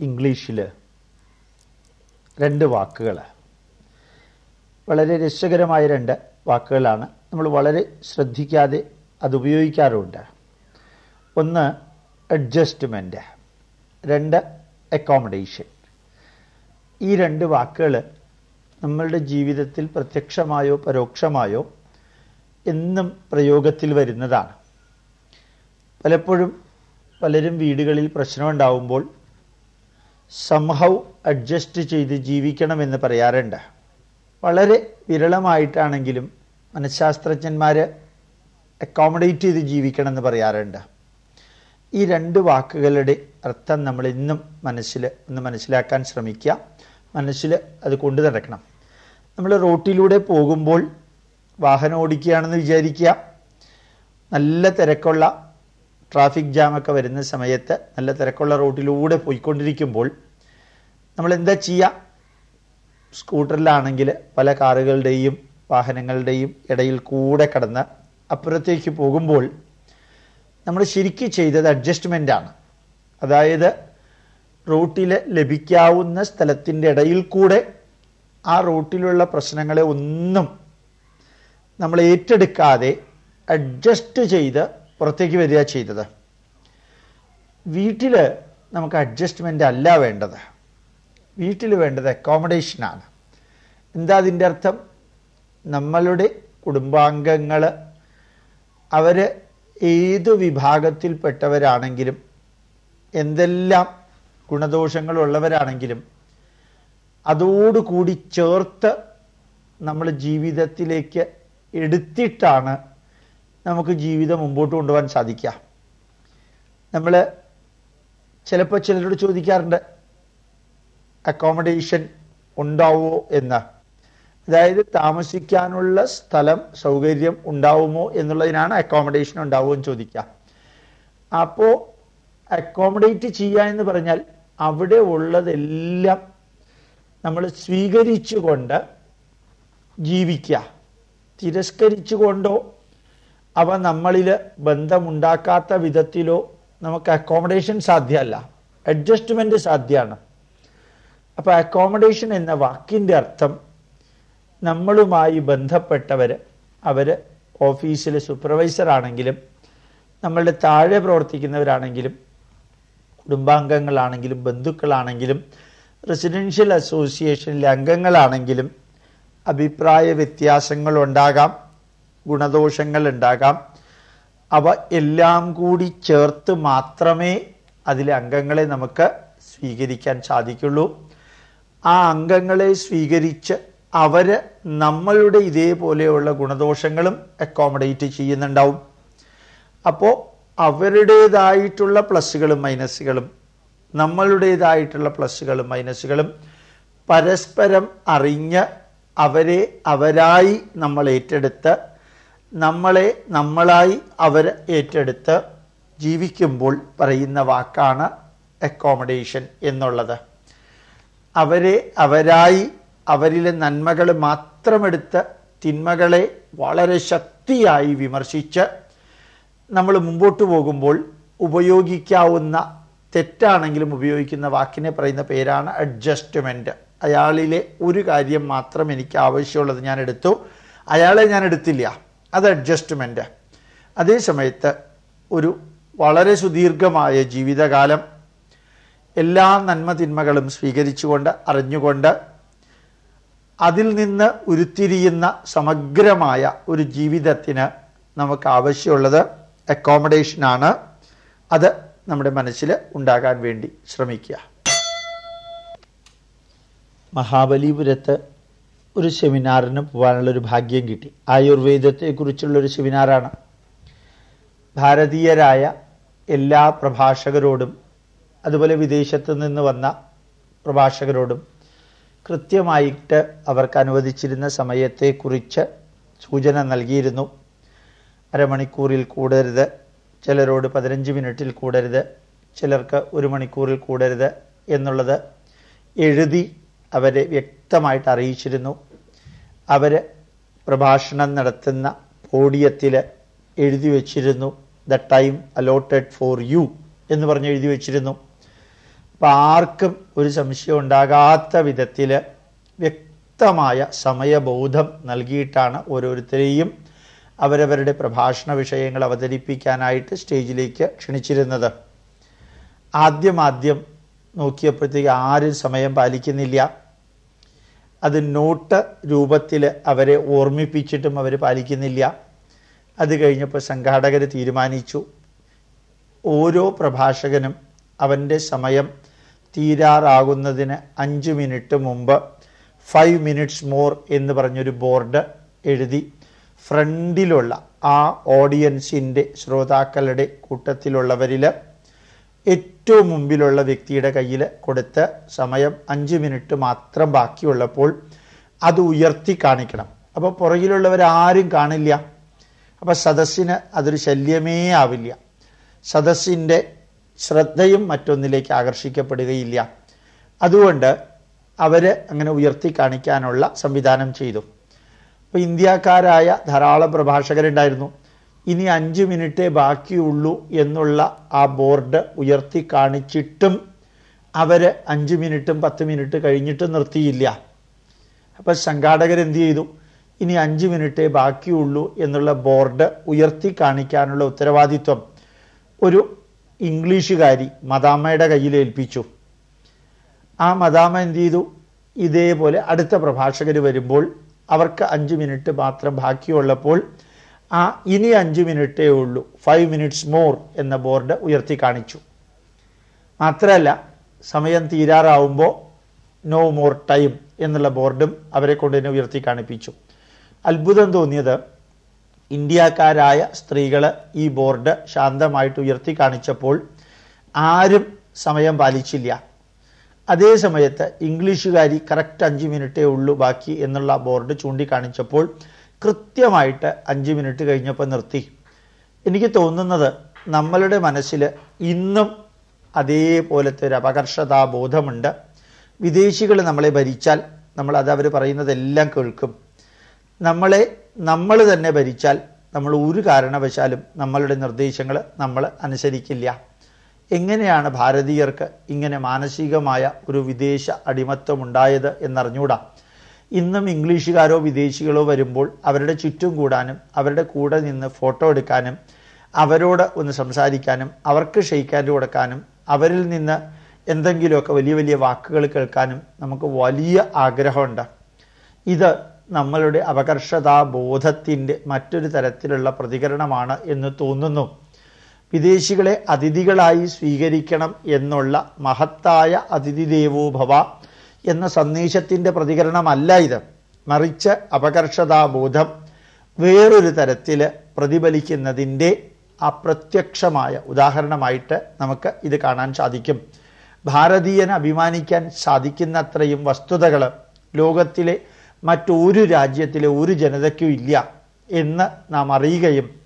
ഇംഗ്ലീഷിൽ രണ്ട് വാക്കുകൾ. വളരെ രസകരമായ രണ്ട് വാക്കുകളാണ്. നമ്മൾ വളരെ ശ്രദ്ധിക്കാതെ അത് ഉപയോഗിക്കാറുണ്ട്. ഒന്ന് അഡ്ജസ്റ്റ്മെന്റ് രണ്ട് അക്കോമഡേഷൻ ഈ രണ്ട് വാക്കുകൾ നമ്മളുടെ ജീവിതത്തിൽ പ്രത്യക്ഷമായോ പരോക്ഷമായോ എന്നും പ്രയോഗത്തിൽ വരുന്നതാണ്. പലപ്പോഴും പലരും വീടുകളിൽ പ്രശ്നമുണ്ടാവുമ്പോൾ സംഹൗ അഡ്ജസ്റ്റ് ചെയ്ത് ജീവിക്കണമെന്ന് പറയാറുണ്ട്. വളരെ വിരളമായിട്ടാണെങ്കിലും മനഃശാസ്ത്രജ്ഞന്മാർ അക്കോമഡേറ്റ് ചെയ്ത് ജീവിക്കണമെന്ന് പറയാറുണ്ട്. ഈ രണ്ട് വാക്കുകളുടെ അർത്ഥം നമ്മൾ ഇന്നും മനസ്സിൽ ഒന്ന് മനസ്സിലാക്കാൻ ശ്രമിക്കുക. മനസ്സിൽ അത് കൊണ്ടു നടക്കണം. നമ്മൾ റോട്ടിലൂടെ പോകുമ്പോൾ വാഹനം ഓടിക്കുകയാണെന്ന് വിചാരിക്കുക. നല്ല തിരക്കുള്ള ട്രാഫിക് ജാമൊക്കെ വരുന്ന സമയത്ത് നല്ല തിരക്കുള്ള റോഡിലൂടെ പോയിക്കൊണ്ടിരിക്കുമ്പോൾ നമ്മൾ എന്താ ചെയ്യുക സ്കൂട്ടറിലാണെങ്കിൽ പല കാറുകളുടെയും വാഹനങ്ങളുടെയും ഇടയിൽ കൂടെ കടന്ന് അപ്പുറത്തേക്ക് പോകുമ്പോൾ നമ്മൾ ശരിക്കും ചെയ്തത് അഡ്ജസ്റ്റ്മെന്റ് ആണ്. അതായത് റൂട്ടിൽ ലഭിക്കാവുന്ന സ്ഥലത്തിന്റെ ഇടയിൽ കൂടെ ആ റൂട്ടിലുള്ള പ്രശ്നങ്ങളെ ഒന്നും നമ്മൾ ഏറ്റെടുക്കാതെ അഡ്ജസ്റ്റ് ചെയ്ത് പുറത്തേക്ക് വരിക ചെയ്തത്. വീട്ടിൽ നമുക്ക് അഡ്ജസ്റ്റ്മെന്റ് അല്ല വേണ്ടത്. വീട്ടിൽ വേണ്ടത് അക്കോമഡേഷനാണ് എന്താ അതിന്റെ അർത്ഥം? നമ്മളുടെ കുടുംബാംഗങ്ങൾ അവർ ഏതു വിഭാഗത്തിൽപ്പെട്ടവരാണെങ്കിലും എന്തെല്ലാം ഗുണദോഷങ്ങളുള്ളവരാണെങ്കിലും അതോടുകൂടി ചേർത്ത് നമ്മൾ ജീവിതത്തിലേക്ക് എടുത്തിട്ടാണ് നമുക്ക് ജീവിതം മുമ്പോട്ട് കൊണ്ടുപോകാൻ സാധിക്കുക. നമ്മൾ ചിലപ്പോൾ ചിലരോട് ചോദിക്കാറുണ്ട് അക്കോമഡേഷൻ ഉണ്ടാവുമോ എന്ന്. അതായത് താമസിക്കാനുള്ള സ്ഥലം സൗകര്യം ഉണ്ടാവുമോ എന്നുള്ളതിനാണ് അക്കോമഡേഷൻ ഉണ്ടാവുമോ എന്ന് ചോദിക്കുക. അപ്പോൾ അക്കോമഡേറ്റ് ചെയ്യുക എന്ന് പറഞ്ഞാൽ അവിടെ ഉള്ളതെല്ലാം നമ്മൾ സ്വീകരിച്ചുകൊണ്ട് ജീവിക്കുക. തിരസ്കരിച്ചുകൊണ്ടോ അവ നമ്മളിൽ ബന്ധമുണ്ടാക്കാത്ത വിധത്തിലോ നമുക്ക് അക്കോമഡേഷൻ സാധ്യമല്ല. അഡ്ജസ്റ്റ്മെന്റ് സാധ്യമാണ്. അപ്പോൾ അക്കോമഡേഷൻ എന്ന വാക്കിന്റെ അർത്ഥം നമ്മളുമായി ബന്ധപ്പെട്ടവർ അവർ സൂപ്പർവൈസർ ആണെങ്കിലും നമ്മളുടെ താഴെ പ്രവർത്തിക്കുന്നവരാണെങ്കിലും കുടുംബാംഗങ്ങളാണെങ്കിലും ബന്ധുക്കളാണെങ്കിലും റെസിഡൻഷ്യൽ അസോസിയേഷനിലെ അംഗങ്ങളാണെങ്കിലും അഭിപ്രായ വ്യത്യാസങ്ങൾ ഉണ്ടാകാം ഗുണദോഷങ്ങൾ ഉണ്ടാകാം. അവ എല്ലാം കൂടി ചേർത്ത് മാത്രമേ അതിലെ അംഗങ്ങളെ നമുക്ക് സ്വീകരിക്കാൻ സാധിക്കുള്ളൂ. ആ അംഗങ്ങളെ സ്വീകരിച്ച് അവർ നമ്മളുടെ ഇതേപോലെയുള്ള ഗുണദോഷങ്ങളും അക്കോമഡേറ്റ് ചെയ്യുന്നുണ്ടാവും. അപ്പോൾ അവരുടേതായിട്ടുള്ള പ്ലസ്സുകളും മൈനസുകളും നമ്മളുടേതായിട്ടുള്ള പ്ലസ്സുകളും മൈനസുകളും പരസ്പരം അറിഞ്ഞ് അവരെ അവരായി നമ്മൾ ഏറ്റെടുത്ത് നമ്മളെ നമ്മളായി അവർ ഏറ്റെടുത്ത് ജീവിക്കുമ്പോൾ പറയുന്ന വാക്കാണ് അക്കോമഡേഷൻ എന്നുള്ളത്. അവരെ അവരായി അവരിലെ നന്മകൾ മാത്രമെടുത്ത് തിന്മകളെ വളരെ ശക്തിയായി വിമർശിച്ച് നമ്മൾ മുമ്പോട്ട് പോകുമ്പോൾ ഉപയോഗിക്കാവുന്ന തെറ്റാണെങ്കിലും ഉപയോഗിക്കുന്ന വാക്കിനെ പറയുന്ന പേരാണ് അഡ്ജസ്റ്റ്മെന്റ് അയാളിലെ ഒരു കാര്യം മാത്രം എനിക്ക് ആവശ്യമുള്ളത് ഞാൻ എടുത്തു. അയാളെ ഞാൻ എടുത്തില്ല. അത് അഡ്ജസ്റ്റ്മെന്റ് അതേ സമയത്ത് ഒരു വളരെ സുദീർഘമായ ജീവിതകാലം എല്ലാ നന്മ തിന്മകളും സ്വീകരിച്ചുകൊണ്ട് അറിഞ്ഞുകൊണ്ട് അതിൽ നിന്ന് ഉരുത്തിരിയുന്ന സമഗ്രമായ ഒരു ജീവിതത്തിന് നമുക്ക് ആവശ്യമുള്ളത് അക്കോമഡേഷനാണ് അത് നമ്മുടെ മനസ്സിൽ ഉണ്ടാകാൻ വേണ്ടി ശ്രമിക്കുക. മഹാബലിപുരത്ത് ഒരു സെമിനാറിന് പോകാനുള്ള ഒരു ഭാഗ്യം കിട്ടി. ആയുർവേദത്തെക്കുറിച്ചുള്ള ഒരു സെമിനാറാണ്. ഭാരതീയരായ എല്ലാ പ്രഭാഷകരോടും അതുപോലെ വിദേശത്ത് നിന്ന് വന്ന പ്രഭാഷകരോടും കൃത്യമായിട്ട് അവർക്ക് അനുവദിച്ചിരുന്ന സമയത്തെക്കുറിച്ച് സൂചന നൽകിയിരുന്നു. അരമണിക്കൂറിൽ കൂടരുത് ചിലരോട് പതിനഞ്ച് മിനിറ്റിൽ കൂടരുത് ചിലർക്ക് ഒരു മണിക്കൂറിൽ കൂടരുത് എന്നുള്ളത് എഴുതി അവരെ വ്യക്തമായിട്ട് അറിയിച്ചിരുന്നു. അവർ പ്രഭാഷണം നടത്തുന്ന പോഡിയത്തിൽ എഴുതി വച്ചിരുന്നു. The time allotted for you എന്ന് പറഞ്ഞ് എഴുതി വച്ചിരുന്നു. അപ്പം ആർക്കും ഒരു സംശയം ഉണ്ടാകാത്ത വിധത്തിൽ വ്യക്തമായ സമയബോധം നൽകിയിട്ടാണ് ഓരോരുത്തരെയും അവരവരുടെ പ്രഭാഷണ വിഷയങ്ങൾ അവതരിപ്പിക്കാനായിട്ട് സ്റ്റേജിലേക്ക് ക്ഷണിച്ചിരുന്നത്. ആദ്യം ആദ്യം നോക്കിയപ്പോഴത്തേക്ക് ആരും സമയം പാലിക്കുന്നില്ല. അത് നോട്ട് രൂപത്തിൽ അവരെ ഓർമ്മിപ്പിച്ചിട്ടും അവർ പാലിക്കുന്നില്ല. അത് കഴിഞ്ഞപ്പോൾ സംഘാടകർ തീരുമാനിച്ചു. ഓരോ പ്രഭാഷകനും അവന്റെ സമയം തീരാറാകുന്നതിന് അഞ്ച് മിനിറ്റ് മുമ്പ് ഫൈവ് മിനിറ്റ്സ് മോർ എന്ന് പറഞ്ഞൊരു ബോർഡ് എഴുതി ഫ്രണ്ടിലുള്ള ആ ഓഡിയൻസിന്റെ ശ്രോതാക്കളുടെ കൂട്ടത്തിലുള്ളവരിൽ ഏറ്റവും മുമ്പിലുള്ള വ്യക്തിയുടെ കയ്യിൽ കൊടുത്ത് സമയം അഞ്ച് മിനിറ്റ് മാത്രം ബാക്കിയുള്ളപ്പോൾ അത് ഉയർത്തി കാണിക്കണം. അപ്പോൾ പുറകിലുള്ളവരാരും കാണില്ല. അപ്പോൾ സദസ്സിന് അതൊരു ശല്യമേ ആവില്ല. സദസ്സിന്റെ ശ്രദ്ധയും മറ്റൊന്നിലേക്ക് ആകർഷിക്കപ്പെടുകയില്ല. അതുകൊണ്ട് അവർ അങ്ങനെ ഉയർത്തി കാണിക്കാനുള്ള സംവിധാനം ചെയ്തു. അപ്പോൾ ഇന്ത്യക്കാരായ ധാരാളം പ്രഭാഷകരുണ്ടായിരുന്നു. ഇനി അഞ്ച് മിനിറ്റേ ബാക്കിയുള്ളൂ എന്നുള്ള ആ ബോർഡ് ഉയർത്തി കാണിച്ചിട്ടും അവർ അഞ്ച് മിനിറ്റും പത്ത് മിനിറ്റ് കഴിഞ്ഞിട്ട് നിർത്തിയില്ല. അപ്പം സംഘാടകർ എന്ത് ചെയ്തു? ഇനി അഞ്ച് മിനിറ്റേ ബാക്കിയുള്ളൂ എന്നുള്ള ബോർഡ് ഉയർത്തി കാണിക്കാനുള്ള ഉത്തരവാദിത്വം ഒരു ഇംഗ്ലീഷുകാരി മദാമയുടെ കയ്യിൽ ഏൽപ്പിച്ചു. ആ മദാമ എന്ത് ചെയ്തു? ഇതേപോലെ അടുത്ത പ്രഭാഷകർ വരുമ്പോൾ അവർക്ക് അഞ്ച് മിനിറ്റ് മാത്രം ബാക്കിയുള്ളപ്പോൾ ആ ഇനി അഞ്ച് മിനിറ്റേ ഉള്ളൂ. ഫൈവ് മിനിറ്റ്സ് മോർ എന്ന ബോർഡ് ഉയർത്തി കാണിച്ചു. മാത്രമല്ല സമയം തീരാറാവുമ്പോൾ നോ മോർ ടൈം എന്നുള്ള ബോർഡും അവരെ കൊണ്ട് തന്നെ ഉയർത്തി കാണിപ്പിച്ചു. അത്ഭുതം തോന്നിയത് ഇന്ത്യക്കാരായ സ്ത്രീകൾ ഈ ബോർഡ് ശാന്തമായിട്ട് ഉയർത്തി കാണിച്ചപ്പോൾ ആരും സമയം പാലിച്ചില്ല. അതേ സമയത്ത് ഇംഗ്ലീഷുകാരി കറക്റ്റ് അഞ്ച് മിനിറ്റേ ഉള്ളൂ ബാക്കി എന്നുള്ള ബോർഡ് ചൂണ്ടിക്കാണിച്ചപ്പോൾ കൃത്യമായിട്ട് അഞ്ച് മിനിറ്റ് കഴിഞ്ഞപ്പോൾ നിർത്തി. എനിക്ക് തോന്നുന്നത് നമ്മളുടെ മനസ്സിൽ ഇന്നും അതേപോലത്തെ ഒരു അപകർഷതാ ബോധമുണ്ട്. വിദേശികൾ നമ്മളെ ഭരിച്ചാൽ നമ്മൾ അത് അവർ പറയുന്നതെല്ലാം കേൾക്കും. നമ്മളെ നമ്മൾ തന്നെ ഭരിച്ചാൽ നമ്മൾ ഒരു കാരണവശാലും നമ്മളുടെ നിർദ്ദേശങ്ങൾ നമ്മൾ അനുസരിക്കില്ല. എങ്ങനെയാണ് ഭാരതീയർക്ക് ഇങ്ങനെ മാനസികമായ ഒരു വിദേശ അടിമത്വം ഉണ്ടായത് എന്നറിഞ്ഞൂടാ. ഇന്നും ഇംഗ്ലീഷുകാരോ വിദേശികളോ വരുമ്പോൾ അവരുടെ ചുറ്റും കൂടാനും അവരുടെ കൂടെ നിന്ന് ഫോട്ടോ എടുക്കാനും അവരോട് ഒന്ന് സംസാരിക്കാനും അവർക്ക് ഷെയ്ക്കാൻഡ് കൊടുക്കാനും അവരിൽ നിന്ന് എന്തെങ്കിലുമൊക്കെ വലിയ വലിയ വാക്കുകൾ കേൾക്കാനും നമുക്ക് വലിയ ആഗ്രഹമുണ്ട്. ഇത് നമ്മളുടെ അപകർഷതാ ബോധത്തിന്റെ മറ്റൊരു തരത്തിലുള്ള പ്രതികരണമാണ് എന്ന് തോന്നുന്നു. വിദേശികളെ അതിഥികളായി സ്വീകരിക്കണം എന്നുള്ള മഹത്തായ അതിഥി ദേവോ ഭവ എന്ന സന്ദേശത്തിന്റെ പ്രതികരണമല്ല ഇത്. മറിച്ച് അപകർഷതാബോധം വേറൊരു തരത്തിൽ പ്രതിഫലിക്കുന്നതിന്റെ അപ്രത്യക്ഷമായ ഉദാഹരണമായിട്ട് നമുക്ക് ഇത് കാണാൻ സാധിക്കും. ഭാരതീയന് അഭിമാനിക്കാൻ സാധിക്കുന്നത്രയും വസ്തുതകൾ ലോകത്തിലെ മറ്റൊരു രാജ്യത്തിലെ ഒരു ജനതയ്ക്കും ഇല്ല എന്ന് നാം അറിയുകയും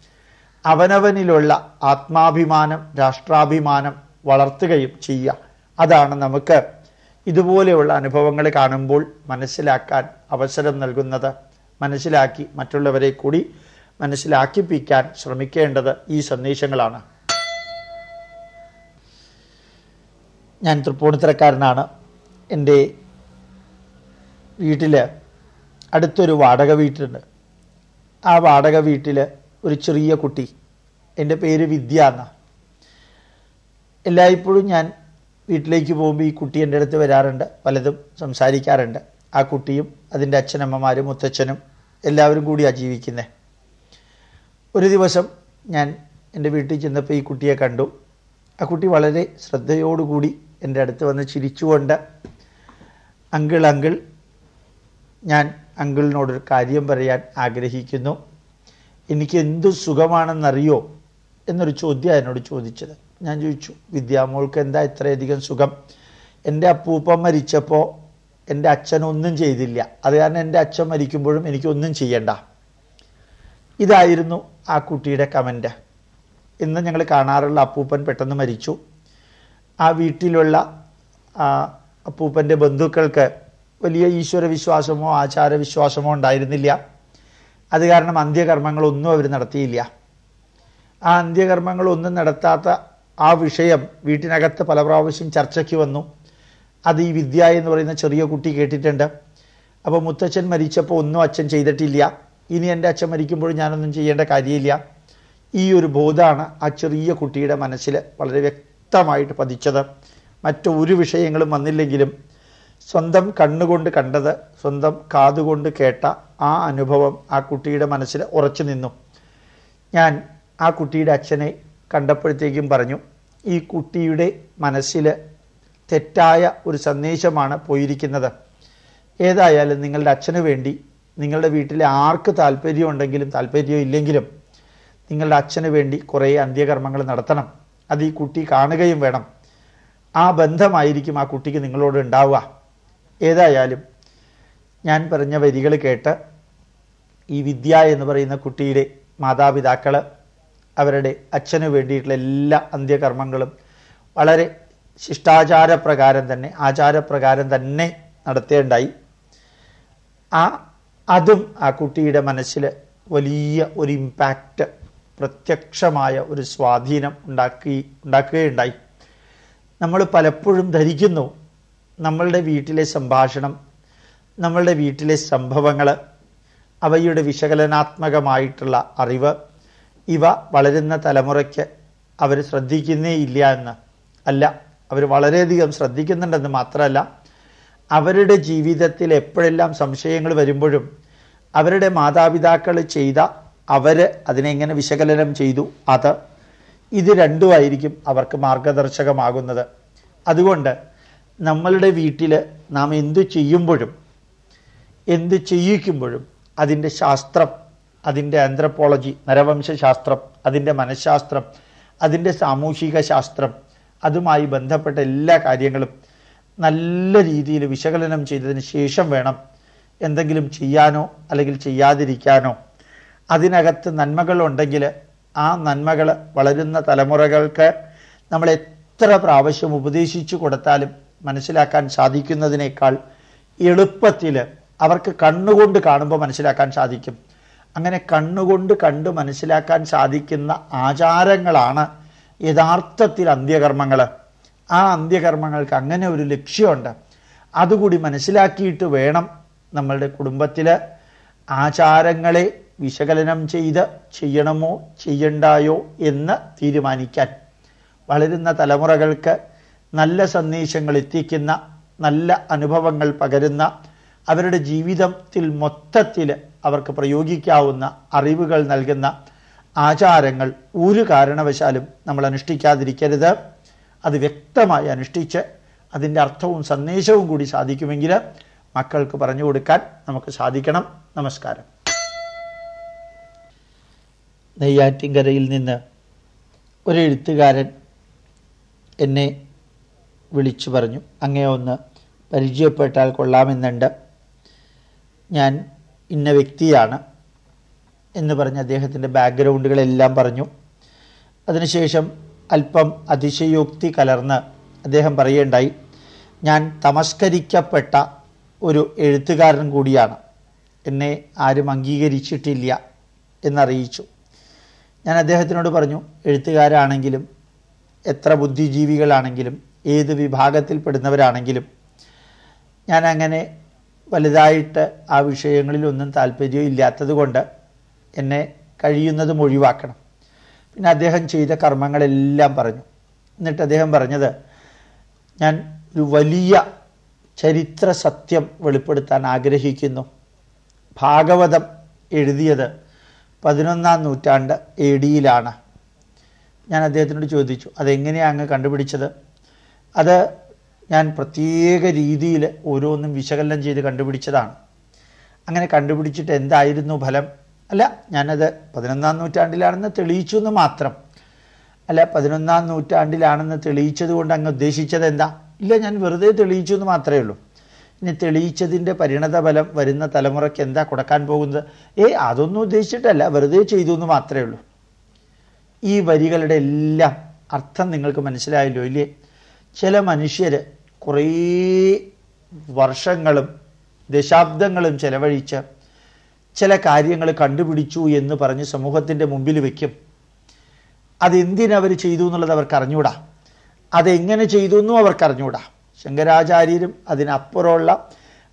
അവനവനിലുള്ള ആത്മാഭിമാനം രാഷ്ട്രാഭിമാനം വളർത്തുകയും ചെയ്യുക. അതാണ് നമുക്ക് ഇതുപോലെയുള്ള അനുഭവങ്ങൾ കാണുമ്പോൾ മനസ്സിലാക്കാൻ അവസരം നൽകുന്നത് മനസ്സിലാക്കി മറ്റുള്ളവരെ കൂടി മനസ്സിലാക്കിപ്പിക്കാൻ ശ്രമിക്കേണ്ടത് ഈ സന്ദേശങ്ങളാണ്. ഞാൻ തൃപ്പൂണിത്തരക്കാരനാണ് എന്റെ വീട്ടിൽ അടുത്തൊരു വാടക വീട്ടുണ്ട് ആ വാടക വീട്ടിൽ ഒരു ചെറിയ കുട്ടി. എന്റെ പേര് വിദ്യ എന്ന. എല്ലായ്പ്പോഴും ഞാൻ വീട്ടിലേക്ക് പോകുമ്പോൾ ഈ കുട്ടി എന്റെ അടുത്ത് വരാറുണ്ട്. പലതും സംസാരിക്കാറുണ്ട്. ആ കുട്ടിയും അതിന്റെ അച്ഛനമ്മമാരും മുത്തച്ഛനും എല്ലാവരും കൂടിയാണ് ജീവിക്കുന്നത് ഒരു ദിവസം ഞാൻ എന്റെ വീട്ടിൽ ചെന്നപ്പോൾ ഈ കുട്ടിയെ കണ്ടു. ആ കുട്ടി വളരെ ശ്രദ്ധയോടുകൂടി എന്റെ അടുത്ത് വന്ന് ചിരിച്ചുകൊണ്ട് അങ്കിൾ അങ്കിൾ ഞാൻ അങ്കിളിനോടൊരു കാര്യം പറയാൻ ആഗ്രഹിക്കുന്നു. എനിക്ക് എന്തു സുഖമാണെന്നറിയോ? എന്നൊരു ചോദ്യം എന്നോട് ചോദിച്ചത്. ഞാൻ ചോദിച്ചു വിദ്യാമോൾക്ക് എന്താ ഇത്രയധികം സുഖം? എന്റെ അപ്പൂപ്പ മരിച്ചപ്പോൾ എന്റെ അച്ഛനൊന്നും ചെയ്തില്ല. അത് കാരണം എന്റെ അച്ഛൻ മരിക്കുമ്പോഴും എനിക്കൊന്നും ചെയ്യണ്ട. ഇതായിരുന്നു ആ കുട്ടിയുടെ കമന്റ്. ഇന്ന് ഞങ്ങൾ കാണാറുള്ള അപ്പൂപ്പൻ പെട്ടെന്ന് മരിച്ചു. ആ വീട്ടിലുള്ള അപ്പൂപ്പന്റെ ബന്ധുക്കൾക്ക് വലിയ ഈശ്വര വിശ്വാസമോ ആചാര വിശ്വാസമോ ഉണ്ടായിരുന്നില്ല. അത് കാരണം അന്ത്യകർമ്മങ്ങളൊന്നും അവർ നടത്തിയില്ല. ആ അന്ത്യകർമ്മങ്ങളൊന്നും നടത്താത്ത ആ വിഷയം വീട്ടിനകത്ത് പല പ്രാവശ്യം ചർച്ചയ്ക്ക് വന്നു. അത് ഈ വിദ്യ എന്ന് പറയുന്ന ചെറിയ കുട്ടി കേട്ടിട്ടുണ്ട്. അപ്പോൾ മുത്തച്ഛൻ മരിച്ചപ്പോൾ ഒന്നും അച്ഛൻ ചെയ്തിട്ടില്ല. ഇനി എന്റെ അച്ഛൻ മരിക്കുമ്പോൾ ഞാനൊന്നും ചെയ്യേണ്ട കാര്യമില്ല. ഈ ഒരു ബോധമാണ് ആ ചെറിയ കുട്ടിയുടെ മനസ്സിൽ വളരെ വ്യക്തമായിട്ട് പതിച്ചത്. മറ്റൊരു വിഷയങ്ങളും വന്നില്ലെങ്കിലും സ്വന്തം കണ്ണുകൊണ്ട് കണ്ടത് സ്വന്തം കാതുകൊണ്ട് കേട്ട ആ അനുഭവം ആ കുട്ടിയുടെ മനസ്സിൽ ഉറച്ചു നിന്നു. ഞാൻ ആ കുട്ടിയുടെ അച്ഛനെ കണ്ടപ്പോഴത്തേക്കും പറഞ്ഞു ഈ കുട്ടിയുടെ മനസ്സിൽ തെറ്റായ ഒരു സന്ദേശമാണ് പോയിരിക്കുന്നത്. ഏതായാലും നിങ്ങളുടെ അച്ഛന് വേണ്ടി നിങ്ങളുടെ വീട്ടിലെ ആർക്ക് താല്പര്യം ഉണ്ടെങ്കിലും താല്പര്യം ഇല്ലെങ്കിലും നിങ്ങളുടെ അച്ഛന് വേണ്ടി കുറേ അന്ത്യകർമ്മങ്ങൾ നടത്തണം. അത് ഈ കുട്ടി കാണുകയും വേണം. ആ ബന്ധമായിരിക്കും ആ കുട്ടിക്ക് നിങ്ങളോട് ഉണ്ടാവുക. ഏതായാലും ഞാൻ പറഞ്ഞ വരികൾ കേട്ട് ഈ വിദ്യ എന്ന് പറയുന്ന കുട്ടിയുടെ മാതാപിതാക്കൾ അവരുടെ അച്ഛന് വേണ്ടിയിട്ടുള്ള എല്ലാ അന്ത്യകർമ്മങ്ങളും വളരെ ശിഷ്ടാചാരപ്രകാരം തന്നെ ആചാരപ്രകാരം തന്നെ നടത്തേണ്ടായി. ആ അതും ആ കുട്ടിയുടെ മനസ്സിൽ വലിയ ഒരു ഇമ്പാക്റ്റ് പ്രത്യക്ഷമായ ഒരു സ്വാധീനം ഉണ്ടാക്കി ഉണ്ടാക്കുകയുണ്ടായി. നമ്മൾ പലപ്പോഴും ധരിക്കുന്നു നമ്മളുടെ വീട്ടിലെ സംഭാഷണം നമ്മളുടെ വീട്ടിലെ സംഭവങ്ങൾ അവയുടെ വിശകലനാത്മകമായിട്ടുള്ള അറിവ് ഇവ വളരുന്ന തലമുറയ്ക്ക് അവർ ശ്രദ്ധിക്കുന്നേ ഇല്ല എന്ന്. അല്ല അവർ വളരെയധികം ശ്രദ്ധിക്കുന്നുണ്ടെന്ന് മാത്രമല്ല അവരുടെ ജീവിതത്തിൽ എപ്പോഴെല്ലാം സംശയങ്ങൾ വരുമ്പോഴും അവരുടെ മാതാപിതാക്കൾ ചെയ്ത അവർ അതിനെങ്ങനെ വിശകലനം ചെയ്തു അത് ഇത് രണ്ടുമായിരിക്കും അവർക്ക് മാർഗദർശകമാകുന്നത്. അതുകൊണ്ട് നമ്മളുടെ വീട്ടിൽ നാം എന്തു ചെയ്യുമ്പോഴും എന്തു ചെയ്യിക്കുമ്പോഴും അതിന്റെ ശാസ്ത്രം അതിന്റെ ആന്ത്രപ്പോളജി നരവംശാസ്ത്രം അതിന്റെ മനഃശാസ്ത്രം അതിന്റെ സാമൂഹിക ശാസ്ത്രം അതുമായി ബന്ധപ്പെട്ട എല്ലാ കാര്യങ്ങളും നല്ല രീതിയിൽ വിശകലനം ചെയ്തതിന് ശേഷം വേണം എന്തെങ്കിലും ചെയ്യാനോ അല്ലെങ്കിൽ ചെയ്യാതിരിക്കാനോ. അതിനകത്ത് നന്മകളുണ്ടെങ്കിൽ ആ നന്മകൾ വളരുന്ന തലമുറകൾക്ക് നമ്മൾ എത്ര പ്രാവശ്യം ഉപദേശിച്ചു കൊടുത്താലും മനസ്സിലാക്കാൻ സാധിക്കുന്നതിനേക്കാൾ എളുപ്പത്തിൽ അവർക്ക് കണ്ണുകൊണ്ട് കാണുമ്പോൾ മനസ്സിലാക്കാൻ സാധിക്കും. അങ്ങനെ കണ്ണുകൊണ്ട് കണ്ട് മനസ്സിലാക്കാൻ സാധിക്കുന്ന ആചാരങ്ങളാണ് യഥാർത്ഥത്തിൽ അന്ത്യകർമ്മങ്ങൾ. ആ അന്ത്യകർമ്മങ്ങൾക്ക് അങ്ങനെ ഒരു ലക്ഷ്യമുണ്ട്. അതുകൂടി മനസ്സിലാക്കിയിട്ട് വേണം നമ്മളുടെ കുടുംബത്തിൽ ആചാരങ്ങളെ വിശകലനം ചെയ്ത് ചെയ്യണമോ ചെയ്യണ്ടായോ എന്ന് തീരുമാനിക്കാൻ. വളരുന്ന തലമുറകൾക്ക് നല്ല സന്ദേശങ്ങൾ എത്തിക്കുന്ന നല്ല അനുഭവങ്ങൾ പകരുന്ന അവരുടെ ജീവിതത്തിൽ മൊത്തത്തിൽ അവർക്ക് പ്രയോഗിക്കാവുന്ന അറിവുകൾ നൽകുന്ന ആചാരങ്ങൾ ഒരു കാരണവശാലും നമ്മൾ അനുഷ്ഠിക്കാതിരിക്കരുത്. അത് വ്യക്തമായി അനുഷ്ഠിച്ച് അതിന്റെ അർത്ഥവും സന്ദേശവും കൂടി സാധിക്കുമെങ്കിൽ മക്കൾക്ക് പറഞ്ഞു കൊടുക്കാൻ നമുക്ക് സാധിക്കണം. നമസ്കാരം. നെയ്യാറ്റിൻകരയിൽ നിന്ന് ഒരു എഴുത്തുകാരൻ എന്നെ വിളിച്ചു പറഞ്ഞു. അങ്ങേ ഒന്ന് പരിചയപ്പെട്ടാൽ കൊള്ളാമെന്നുണ്ട്. ഞാൻ ഇന്ന വ്യക്തിയാണ് എന്ന് പറഞ്ഞ് അദ്ദേഹത്തിന്റെ ബാക്ക്ഗ്രൗണ്ടുകളെല്ലാം പറഞ്ഞു. അതിനുശേഷം അല്പം അതിശയോക്തി കലർന്ന് അദ്ദേഹം പറയുകയുണ്ടായി ഞാൻ തമസ്കരിക്കപ്പെട്ട ഒരു എഴുത്തുകാരൻ കൂടിയാണ്. എന്നെ ആരും അംഗീകരിച്ചിട്ടില്ല എന്നറിയിച്ചു. ഞാൻ അദ്ദേഹത്തിനോട് പറഞ്ഞു എഴുത്തുകാരാണെങ്കിലും എത്ര ബുദ്ധിജീവികളാണെങ്കിലും ഏത് വിഭാഗത്തിൽപ്പെടുന്നവരാണെങ്കിലും ഞാൻ അങ്ങനെ വലുതായിട്ട് ആ വിഷയങ്ങളിലൊന്നും താല്പര്യം ഇല്ലാത്തത് കൊണ്ട് എന്നെ കഴിയുന്നതും ഒഴിവാക്കണം പിന്നെ അദ്ദേഹം ചെയ്ത കർമ്മങ്ങളെല്ലാം പറഞ്ഞു. എന്നിട്ട് അദ്ദേഹം പറഞ്ഞത് ഞാൻ ഒരു വലിയ ചരിത്ര സത്യം വെളിപ്പെടുത്താൻ ആഗ്രഹിക്കുന്നു. ഭാഗവതം എഴുതിയത് പതിനൊന്നാം നൂറ്റാണ്ട് എ ഡിയിലാണ് ഞാൻ അദ്ദേഹത്തിനോട് ചോദിച്ചു അതെങ്ങനെയാണ് അങ്ങ് കണ്ടുപിടിച്ചത്? അത് ഞാൻ പ്രത്യേക രീതിയിൽ ഓരോന്നും വിശകലനം ചെയ്ത് കണ്ടുപിടിച്ചതാണ്. അങ്ങനെ കണ്ടുപിടിച്ചിട്ട് എന്തായിരുന്നു ഫലം? അല്ല ഞാനത് പതിനൊന്നാം നൂറ്റാണ്ടിലാണെന്ന് തെളിയിച്ചു എന്ന് മാത്രം. അല്ല പതിനൊന്നാം നൂറ്റാണ്ടിലാണെന്ന് തെളിയിച്ചത് കൊണ്ട് അങ്ങ് ഉദ്ദേശിച്ചത് എന്താ? ഇല്ല ഞാൻ വെറുതെ തെളിയിച്ചു എന്ന് മാത്രമേ ഉള്ളൂ. ഇനി തെളിയിച്ചതിന്റെ പരിണതഫലം വരുന്ന തലമുറയ്ക്ക് എന്താ കൊടുക്കാൻ പോകുന്നത്? ഏ അതൊന്നും ഉദ്ദേശിച്ചിട്ടല്ല വെറുതെ ചെയ്തു എന്ന് മാത്രമേ ഉള്ളൂ. ഈ വരികളുടെ എല്ലാം അർത്ഥം നിങ്ങൾക്ക് മനസ്സിലായല്ലോ ഇല്ലേ? ചില മനുഷ്യർ കുറേ വർഷങ്ങളും ദശാബ്ദങ്ങളും ചെലവഴിച്ച് ചില കാര്യങ്ങൾ കണ്ടുപിടിച്ചു എന്ന് പറഞ്ഞ് സമൂഹത്തിന്റെ മുമ്പിൽ വയ്ക്കും അതെന്തിനവർ ചെയ്തു എന്നുള്ളത് അവർക്ക് അറിഞ്ഞൂടാ. അതെങ്ങനെ ചെയ്തു എന്നും അവർക്ക് അറിഞ്ഞൂടാ. ശങ്കരാചാര്യരും അതിനപ്പുറമുള്ള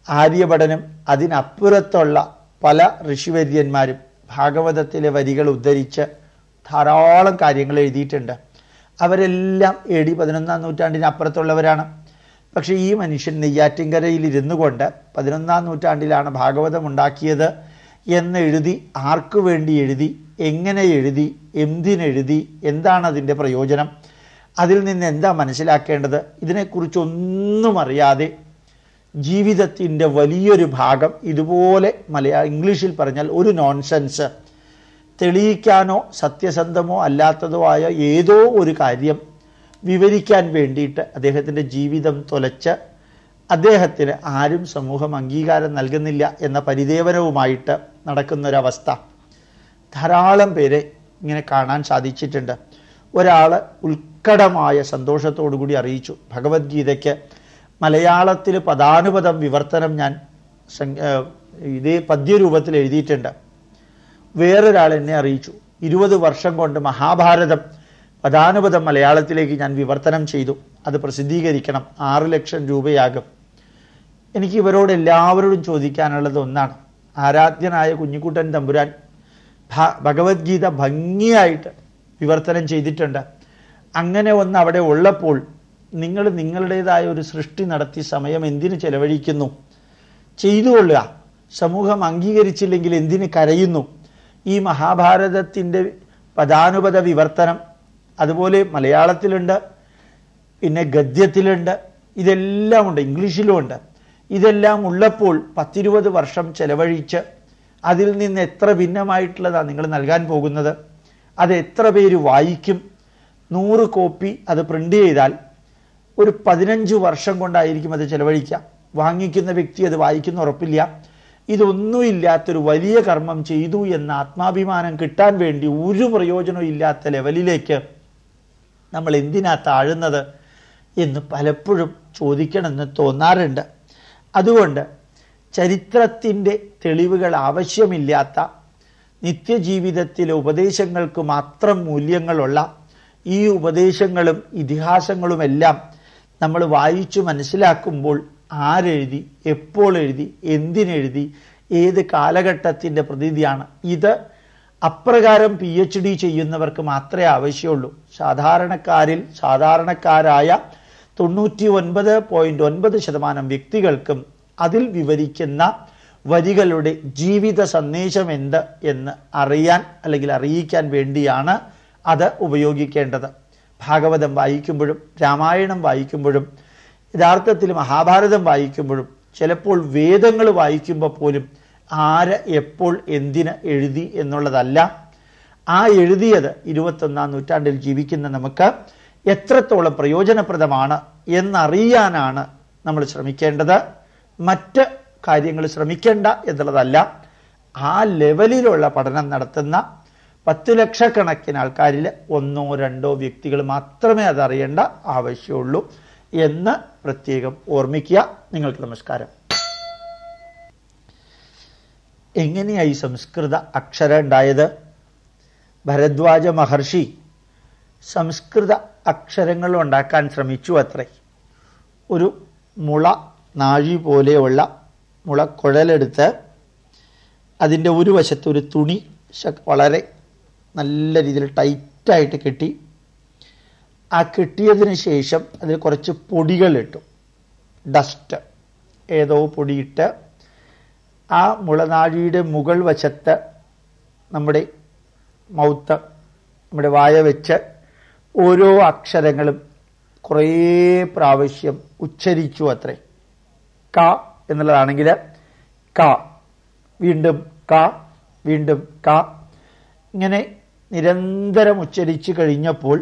ആര്യഭടനും അതിനപ്പുറത്തുള്ള പല ഋഷിവര്യന്മാരും ഭാഗവതത്തിലെ വരികൾ ഉദ്ധരിച്ച് ധാരാളം കാര്യങ്ങൾ എഴുതിയിട്ടുണ്ട്. അവരെല്ലാം എ ഡി പതിനൊന്നാം നൂറ്റാണ്ടിന് അപ്പുറത്തുള്ളവരാണ്. പക്ഷേ ഈ മനുഷ്യൻ നെയ്യാറ്റിൻകരയിൽ ഇരുന്നു കൊണ്ട് പതിനൊന്നാം നൂറ്റാണ്ടിലാണ് ഭാഗവതം ഉണ്ടാക്കിയത് എന്നെഴുതി ആർക്കു വേണ്ടി എഴുതി എങ്ങനെ എഴുതി എന്തിനെഴുതി എന്താണ് അതിന്റെ പ്രയോജനം അതിൽ നിന്ന് എന്താ മനസ്സിലാക്കേണ്ടത് ഇതിനെക്കുറിച്ചൊന്നും അറിയാതെ ജീവിതത്തിന്റെ വലിയൊരു ഭാഗം ഇതുപോലെ മലയാള ഇംഗ്ലീഷിൽ പറഞ്ഞാൽ ഒരു നോൺസെൻസ് തെളിയിക്കാനോ സത്യസന്ധമോ അല്ലാത്തതോ ആയ ഏതോ ഒരു കാര്യം വിവരിക്കാൻ വേണ്ടിയിട്ട് അദ്ദേഹത്തിന്റെ ജീവിതം തുലച്ച് അദ്ദേഹത്തിന് ആരും സമൂഹം അംഗീകാരം നൽകുന്നില്ല എന്ന പരിദേവനവുമായിട്ട് നടക്കുന്നൊരവസ്ഥ. ധാരാളം പേരെ ഇങ്ങനെ കാണാൻ സാധിച്ചിട്ടുണ്ട്. ഒരാൾ ഉത്കടമായ കൂടി അറിയിച്ചു. ഭഗവത്ഗീതയ്ക്ക് മലയാളത്തിൽ പദാനുപദം വിവർത്തനം ഞാൻ ഇതേ പദ്യരൂപത്തിൽ എഴുതിയിട്ടുണ്ട് വേറൊരാൾ എന്നെ അറിയിച്ചു. ഇരുപത് വർഷം കൊണ്ട് മഹാഭാരതം പദാനുപദം മലയാളത്തിലേക്ക് ഞാൻ വിവർത്തനം ചെയ്തു. അത് പ്രസിദ്ധീകരിക്കണം. ആറ് ലക്ഷം രൂപയാകും. എനിക്ക് ഇവരോട് എല്ലാവരോടും ചോദിക്കാനുള്ളത് ഒന്നാണ്. ആരാധ്യനായ കുഞ്ഞിക്കുട്ടൻ തമ്പുരാൻ ഭഗവത്ഗീത ഭംഗിയായിട്ട് വിവർത്തനം ചെയ്തിട്ടുണ്ട്. അങ്ങനെ ഒന്ന് അവിടെ ഉള്ളപ്പോൾ നിങ്ങൾ നിങ്ങളുടേതായ ഒരു സൃഷ്ടി നടത്തി സമയം എന്തിനു ചെലവഴിക്കുന്നു? ചെയ്തുകൊള്ളുക. സമൂഹം അംഗീകരിച്ചില്ലെങ്കിൽ എന്തിന് കരയുന്നു? ഈ മഹാഭാരതത്തിന്റെ പദാനുപത വിവർത്തനം അതുപോലെ മലയാളത്തിലുണ്ട് പിന്നെ ഗദ്യത്തിലുണ്ട് ഇതെല്ലാം ഉണ്ട് ഇംഗ്ലീഷിലും ഉണ്ട് ഇതെല്ലാം ഉള്ളപ്പോൾ പത്തിരുപത് വർഷം ചെലവഴിച്ച് അതിൽ നിന്ന് എത്ര ഭിന്നമായിട്ടുള്ളതാണ് നിങ്ങൾ നൽകാൻ പോകുന്നത്. അത് എത്ര പേര് വായിക്കും? നൂറ് കോപ്പി അത് പ്രിന്റ് ചെയ്താൽ ഒരു പതിനഞ്ച് വർഷം കൊണ്ടായിരിക്കും അത് ചെലവഴിക്കുക. വാങ്ങിക്കുന്ന വ്യക്തി അത് വായിക്കുന്ന ഉറപ്പില്ല. ഇതൊന്നുമില്ലാത്തൊരു വലിയ കർമ്മം ചെയ്തു എന്ന ആത്മാഭിമാനം കിട്ടാൻ വേണ്ടി ഒരു പ്രയോജനവും ഇല്ലാത്ത ലെവലിലേക്ക് നമ്മൾ എന്തിനാ താഴുന്നത് എന്ന് പലപ്പോഴും ചോദിക്കണമെന്ന് തോന്നാറുണ്ട്. അതുകൊണ്ട് ചരിത്രത്തിന്റെ തെളിവുകൾ ആവശ്യമില്ലാത്ത നിത്യജീവിതത്തിലെ ഉപദേശങ്ങൾക്ക് മാത്രം മൂല്യങ്ങളുള്ള ഈ ഉപദേശങ്ങളും ഇതിഹാസങ്ങളുമെല്ലാം നമ്മൾ വായിച്ചു മനസ്സിലാക്കുമ്പോൾ ആരെഴുതി എപ്പോൾ എഴുതി എന്തിനെഴുതി ഏത് കാലഘട്ടത്തിന്റെ പ്രതീതിയാണ്. ഇത് അപ്രകാരം പി എച്ച് ഡി ചെയ്യുന്നവർക്ക് മാത്രമേ ആവശ്യമുള്ളൂ. സാധാരണക്കാരിൽ സാധാരണക്കാരായ തൊണ്ണൂറ്റി ഒൻപത് പോയിന്റ് ഒൻപത് ശതമാനം വ്യക്തികൾക്കും അതിൽ വിവരിക്കുന്ന വരികളുടെ ജീവിത സന്ദേശം എന്ത് എന്ന് അറിയാൻ അല്ലെങ്കിൽ അറിയിക്കാൻ വേണ്ടിയാണ് അത് ഉപയോഗിക്കേണ്ടത്. ഭാഗവതം വായിക്കുമ്പോഴും രാമായണം വായിക്കുമ്പോഴും യഥാർത്ഥത്തിൽ മഹാഭാരതം വായിക്കുമ്പോഴും ചിലപ്പോൾ വേദങ്ങൾ വായിക്കുമ്പോൾ പോലും ആര് എപ്പോൾ എന്തിന് എഴുതി എന്നുള്ളതല്ല. ആ എഴുതിയത് ഇരുപത്തൊന്നാം നൂറ്റാണ്ടിൽ ജീവിക്കുന്ന നമുക്ക് എത്രത്തോളം പ്രയോജനപ്രദമാണ് എന്നറിയാനാണ് നമ്മൾ ശ്രമിക്കേണ്ടത്. മറ്റ് കാര്യങ്ങൾ ശ്രമിക്കേണ്ട എന്നുള്ളതല്ല ആ ലെവലിലുള്ള പഠനം നടത്തുന്ന പത്ത് ലക്ഷക്കണക്കിന് ആൾക്കാരിൽ ഒന്നോ രണ്ടോ വ്യക്തികൾ മാത്രമേ അതറിയേണ്ട ആവശ്യമുള്ളൂ എന്ന് പ്രത്യേകം ഓർമ്മിക്കുക. നിങ്ങൾക്ക് നമസ്കാരം. എങ്ങനെയായി സംസ്കൃത അക്ഷരം ഉണ്ടായത്? ഭരദ്വാജ മഹർഷി സംസ്കൃത അക്ഷരങ്ങൾ ഉണ്ടാക്കാൻ ശ്രമിച്ചു അത്രേ. ഒരു മുള നാഴി പോലെയുള്ള മുളക്കുഴലെടുത്ത് അതിന്റെ ഒരു വശത്ത് ഒരു തുണി വളരെ നല്ല രീതിയിൽ ടൈറ്റായിട്ട് കെട്ടി ആ കിട്ടിയതിന് ശേഷം അതിൽ കുറച്ച് പൊടികളിട്ടു ഡസ്റ്റ് ഏതോ പൊടിയിട്ട് ആ മുളനാഴിയുടെ മുകൾ വശത്ത് നമ്മുടെ മൗത്ത് നമ്മുടെ വായ വെച്ച് ഓരോ അക്ഷരങ്ങളും കുറേ പ്രാവശ്യം ഉച്ചരിച്ചു അത്രേ. ക എന്നുള്ളതാണെങ്കിൽ ക. വീണ്ടും ക വീണ്ടും ക. ഇങ്ങനെ നിരന്തരം ഉച്ചരിച്ചു കഴിഞ്ഞപ്പോൾ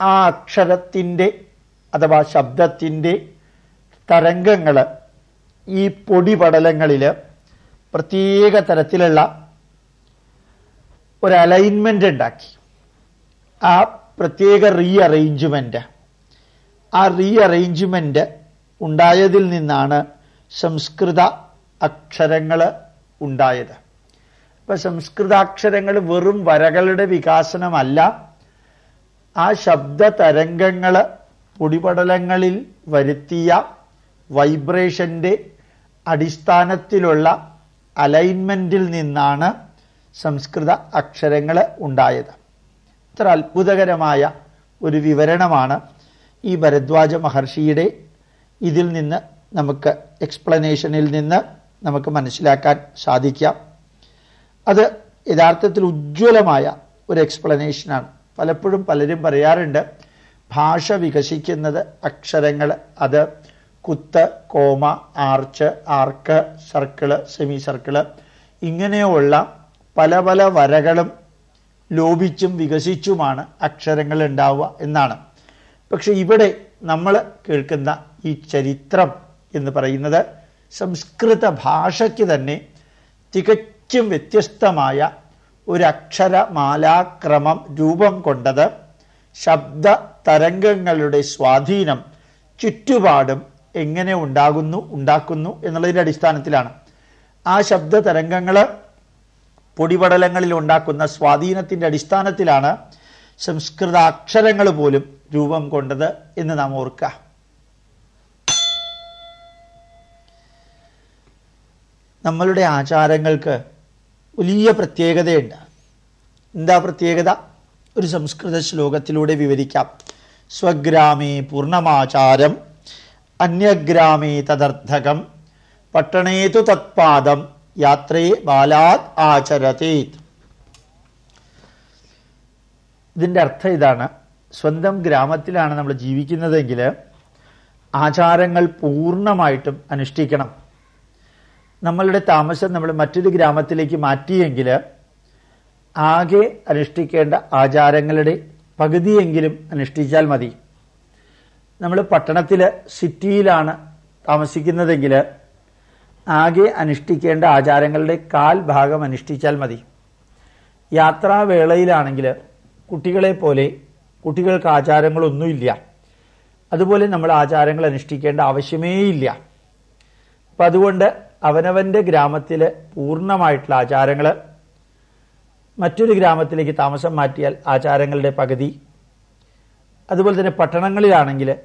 ആ അക്ഷരത്തിന്റെ അഥവാ ശബ്ദത്തിന്റെ തരംഗങ്ങൾ ഈ പൊടിപടലങ്ങളിൽ പ്രത്യേക തരത്തിലുള്ള ഒരു അലൈൻമെന്റ് ഉണ്ടാക്കി. ആ പ്രത്യേക റീ അറേഞ്ച്മെന്റ് ആ റീ അറേഞ്ച്മെന്റ് ഉണ്ടായതിൽ നിന്നാണ് സംസ്കൃത അക്ഷരങ്ങൾ ഉണ്ടായത്. അപ്പം സംസ്കൃതാക്ഷരങ്ങൾ വെറും വരകളുടെ വികാസനമല്ല ആ ശബ്ദ തരംഗങ്ങൾ പൊടിപടലങ്ങളിൽ വരുത്തിയ വൈബ്രേഷന്റെ അടിസ്ഥാനത്തിലുള്ള അലൈൻമെന്റിൽ നിന്നാണ് സംസ്കൃത അക്ഷരങ്ങൾ ഉണ്ടായത്. ഇത്ര അത്ഭുതകരമായ ഒരു വിവരണമാണ് ഈ ഭരദ്വാജ മഹർഷിയുടെ ഇതിൽ നിന്ന് നമുക്ക് എക്സ്പ്ലനേഷനിൽ നിന്ന് നമുക്ക് മനസ്സിലാക്കാൻ സാധിക്കാം. അത് യഥാർത്ഥത്തിൽ ഉജ്ജ്വലമായ ഒരു എക്സ്പ്ലനേഷനാണ് പലപ്പോഴും പലരും പറയാറുണ്ട് ഭാഷ വികസിക്കുന്നത് അക്ഷരങ്ങൾ അത് കുത്ത് comma arch arc circle semicircle ഇങ്ങനെയുള്ള പല പല വരകളും ലോപിച്ചും വികസിച്ചുമാണ് അക്ഷരങ്ങൾ ഉണ്ടാവുക എന്നാണ്. പക്ഷെ ഇവിടെ നമ്മൾ കേൾക്കുന്ന ഈ ചരിത്രം എന്ന് പറയുന്നത് സംസ്കൃത ഭാഷയ്ക്ക് തന്നെ തികച്ചും വ്യത്യസ്തമായ ഒരു അക്ഷരമാലാക്രമം രൂപം കൊണ്ടത് ശബ്ദ തരംഗങ്ങളുടെ സ്വാധീനം ചുറ്റുപാടും എങ്ങനെ ഉണ്ടാകുന്നു ഉണ്ടാക്കുന്നു എന്നുള്ളതിന്റെ അടിസ്ഥാനത്തിലാണ്. ആ ശബ്ദ തരംഗങ്ങൾ പൊടിപടലങ്ങളിൽ ഉണ്ടാക്കുന്ന സ്വാധീനത്തിന്റെ അടിസ്ഥാനത്തിലാണ് സംസ്കൃത അക്ഷരങ്ങൾ പോലും രൂപം കൊണ്ടത് എന്ന് നാം ഓർക്കുക. നമ്മളുടെ ആചാരങ്ങൾക്ക് വലിയ പ്രത്യേകതയുണ്ട്. എന്താ പ്രത്യേകത? ഒരു സംസ്കൃത ശ്ലോകത്തിലൂടെ വിവരിക്കാം. സ്വഗ്രാമേ പൂർണമാചാരം അന്യഗ്രാമേ തദർത്ഥകം പട്ടണേതു തത്പാദം യാത്രയെ ബാലാത് ആചരതേത്. ഇതിന്റെ അർത്ഥം ഇതാണ്. സ്വന്തം ഗ്രാമത്തിലാണ് നമ്മൾ ജീവിക്കുന്നതെങ്കിൽ ആചാരങ്ങൾ പൂർണമായിട്ടും അനുഷ്ഠിക്കണം. നമ്മളുടെ താമസം നമ്മൾ മറ്റൊരു ഗ്രാമത്തിലേക്ക് മാറ്റിയെങ്കിൽ ആകെ അനുഷ്ഠിക്കേണ്ട ആചാരങ്ങളുടെ പകുതിയെങ്കിലും അനുഷ്ഠിച്ചാൽ മതി. നമ്മൾ പട്ടണത്തിൽ സിറ്റിയിലാണ് താമസിക്കുന്നതെങ്കിൽ ആകെ അനുഷ്ഠിക്കേണ്ട ആചാരങ്ങളുടെ കാൽ ഭാഗം അനുഷ്ഠിച്ചാൽ മതി. യാത്രാവേളയിലാണെങ്കിൽ കുട്ടികളെ പോലെ കുട്ടികൾക്ക് ആചാരങ്ങളൊന്നുമില്ല. അതുപോലെ നമ്മൾ ആചാരങ്ങൾ അനുഷ്ഠിക്കേണ്ട ആവശ്യമേയില്ല. അപ്പം അതുകൊണ്ട് അവനവന്റെ ഗ്രാമത്തിലെ പൂർണമായിട്ടുള്ള ആചാരങ്ങൾ മറ്റൊരു ഗ്രാമത്തിലേക്ക് താമസം മാറ്റിയാൽ ആചാരങ്ങളുടെ പകുതി. അതുപോലെ തന്നെ പട്ടണങ്ങളിലാണെങ്കിൽ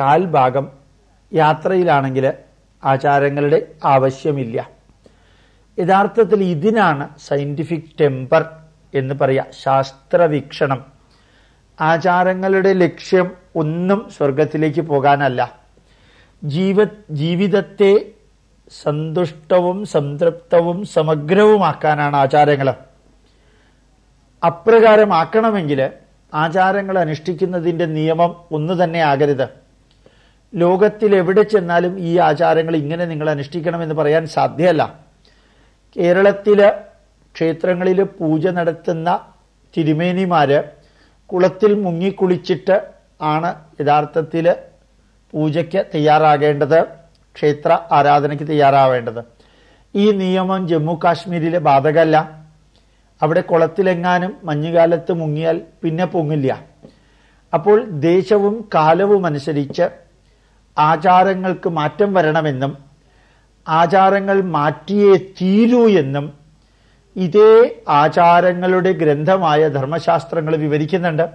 കാൽ ഭാഗം യാത്രയിലാണെങ്കിൽ ആചാരങ്ങളുടെ ആവശ്യമില്ല. യഥാർത്ഥത്തിൽ ഇതിനാണ് സയന്റിഫിക് ടെമ്പർ എന്ന് പറയാ ശാസ്ത്രവീക്ഷണം. ആചാരങ്ങളുടെ ലക്ഷ്യം ഒന്നും സ്വർഗത്തിലേക്ക് പോകാനല്ല. ജീവ ജീവിതത്തെ സന്തുഷ്ടവും സംതൃപ്തവും സമഗ്രവുമാക്കാനാണ് ആചാരങ്ങൾ അപ്രകാരമാക്കണമെങ്കിൽ ആചാരങ്ങൾ അനുഷ്ഠിക്കുന്നതിന്റെ നിയമം ഒന്ന് തന്നെ ആകരുത്. ലോകത്തിൽ എവിടെ ചെന്നാലും ഈ ആചാരങ്ങൾ ഇങ്ങനെ നിങ്ങൾ അനുഷ്ഠിക്കണമെന്ന് പറയാൻ സാധ്യമല്ല കേരളത്തിലെ ക്ഷേത്രങ്ങളിൽ പൂജ നടത്തുന്ന തിരുമേനിമാർ കുളത്തിൽ മുങ്ങിക്കുളിച്ചിട്ട് ആണ് യഥാർത്ഥത്തിൽ പൂജയ്ക്ക് തയ്യാറാകേണ്ടത്. ക്ഷേത്ര ആരാധനയ്ക്ക് തയ്യാറാവേണ്ടത്. ഈ നിയമം ജമ്മു കാശ്മീരിലെ ബാധകല്ല അവിടെ കുളത്തിലെങ്ങാനും മഞ്ഞുകാലത്ത് മുങ്ങിയാൽ പിന്നെ പൊങ്ങില്ല. അപ്പോൾ ദേശവും കാലവും അനുസരിച്ച് ആചാരങ്ങൾക്ക് മാറ്റം വരണമെന്നും ആചാരങ്ങൾ മാറ്റിയേ തീരൂ എന്നും ഇതേ ആചാരങ്ങളുടെ ഗ്രന്ഥമായ ധർമ്മശാസ്ത്രങ്ങൾ വിവരിക്കുന്നുണ്ട്.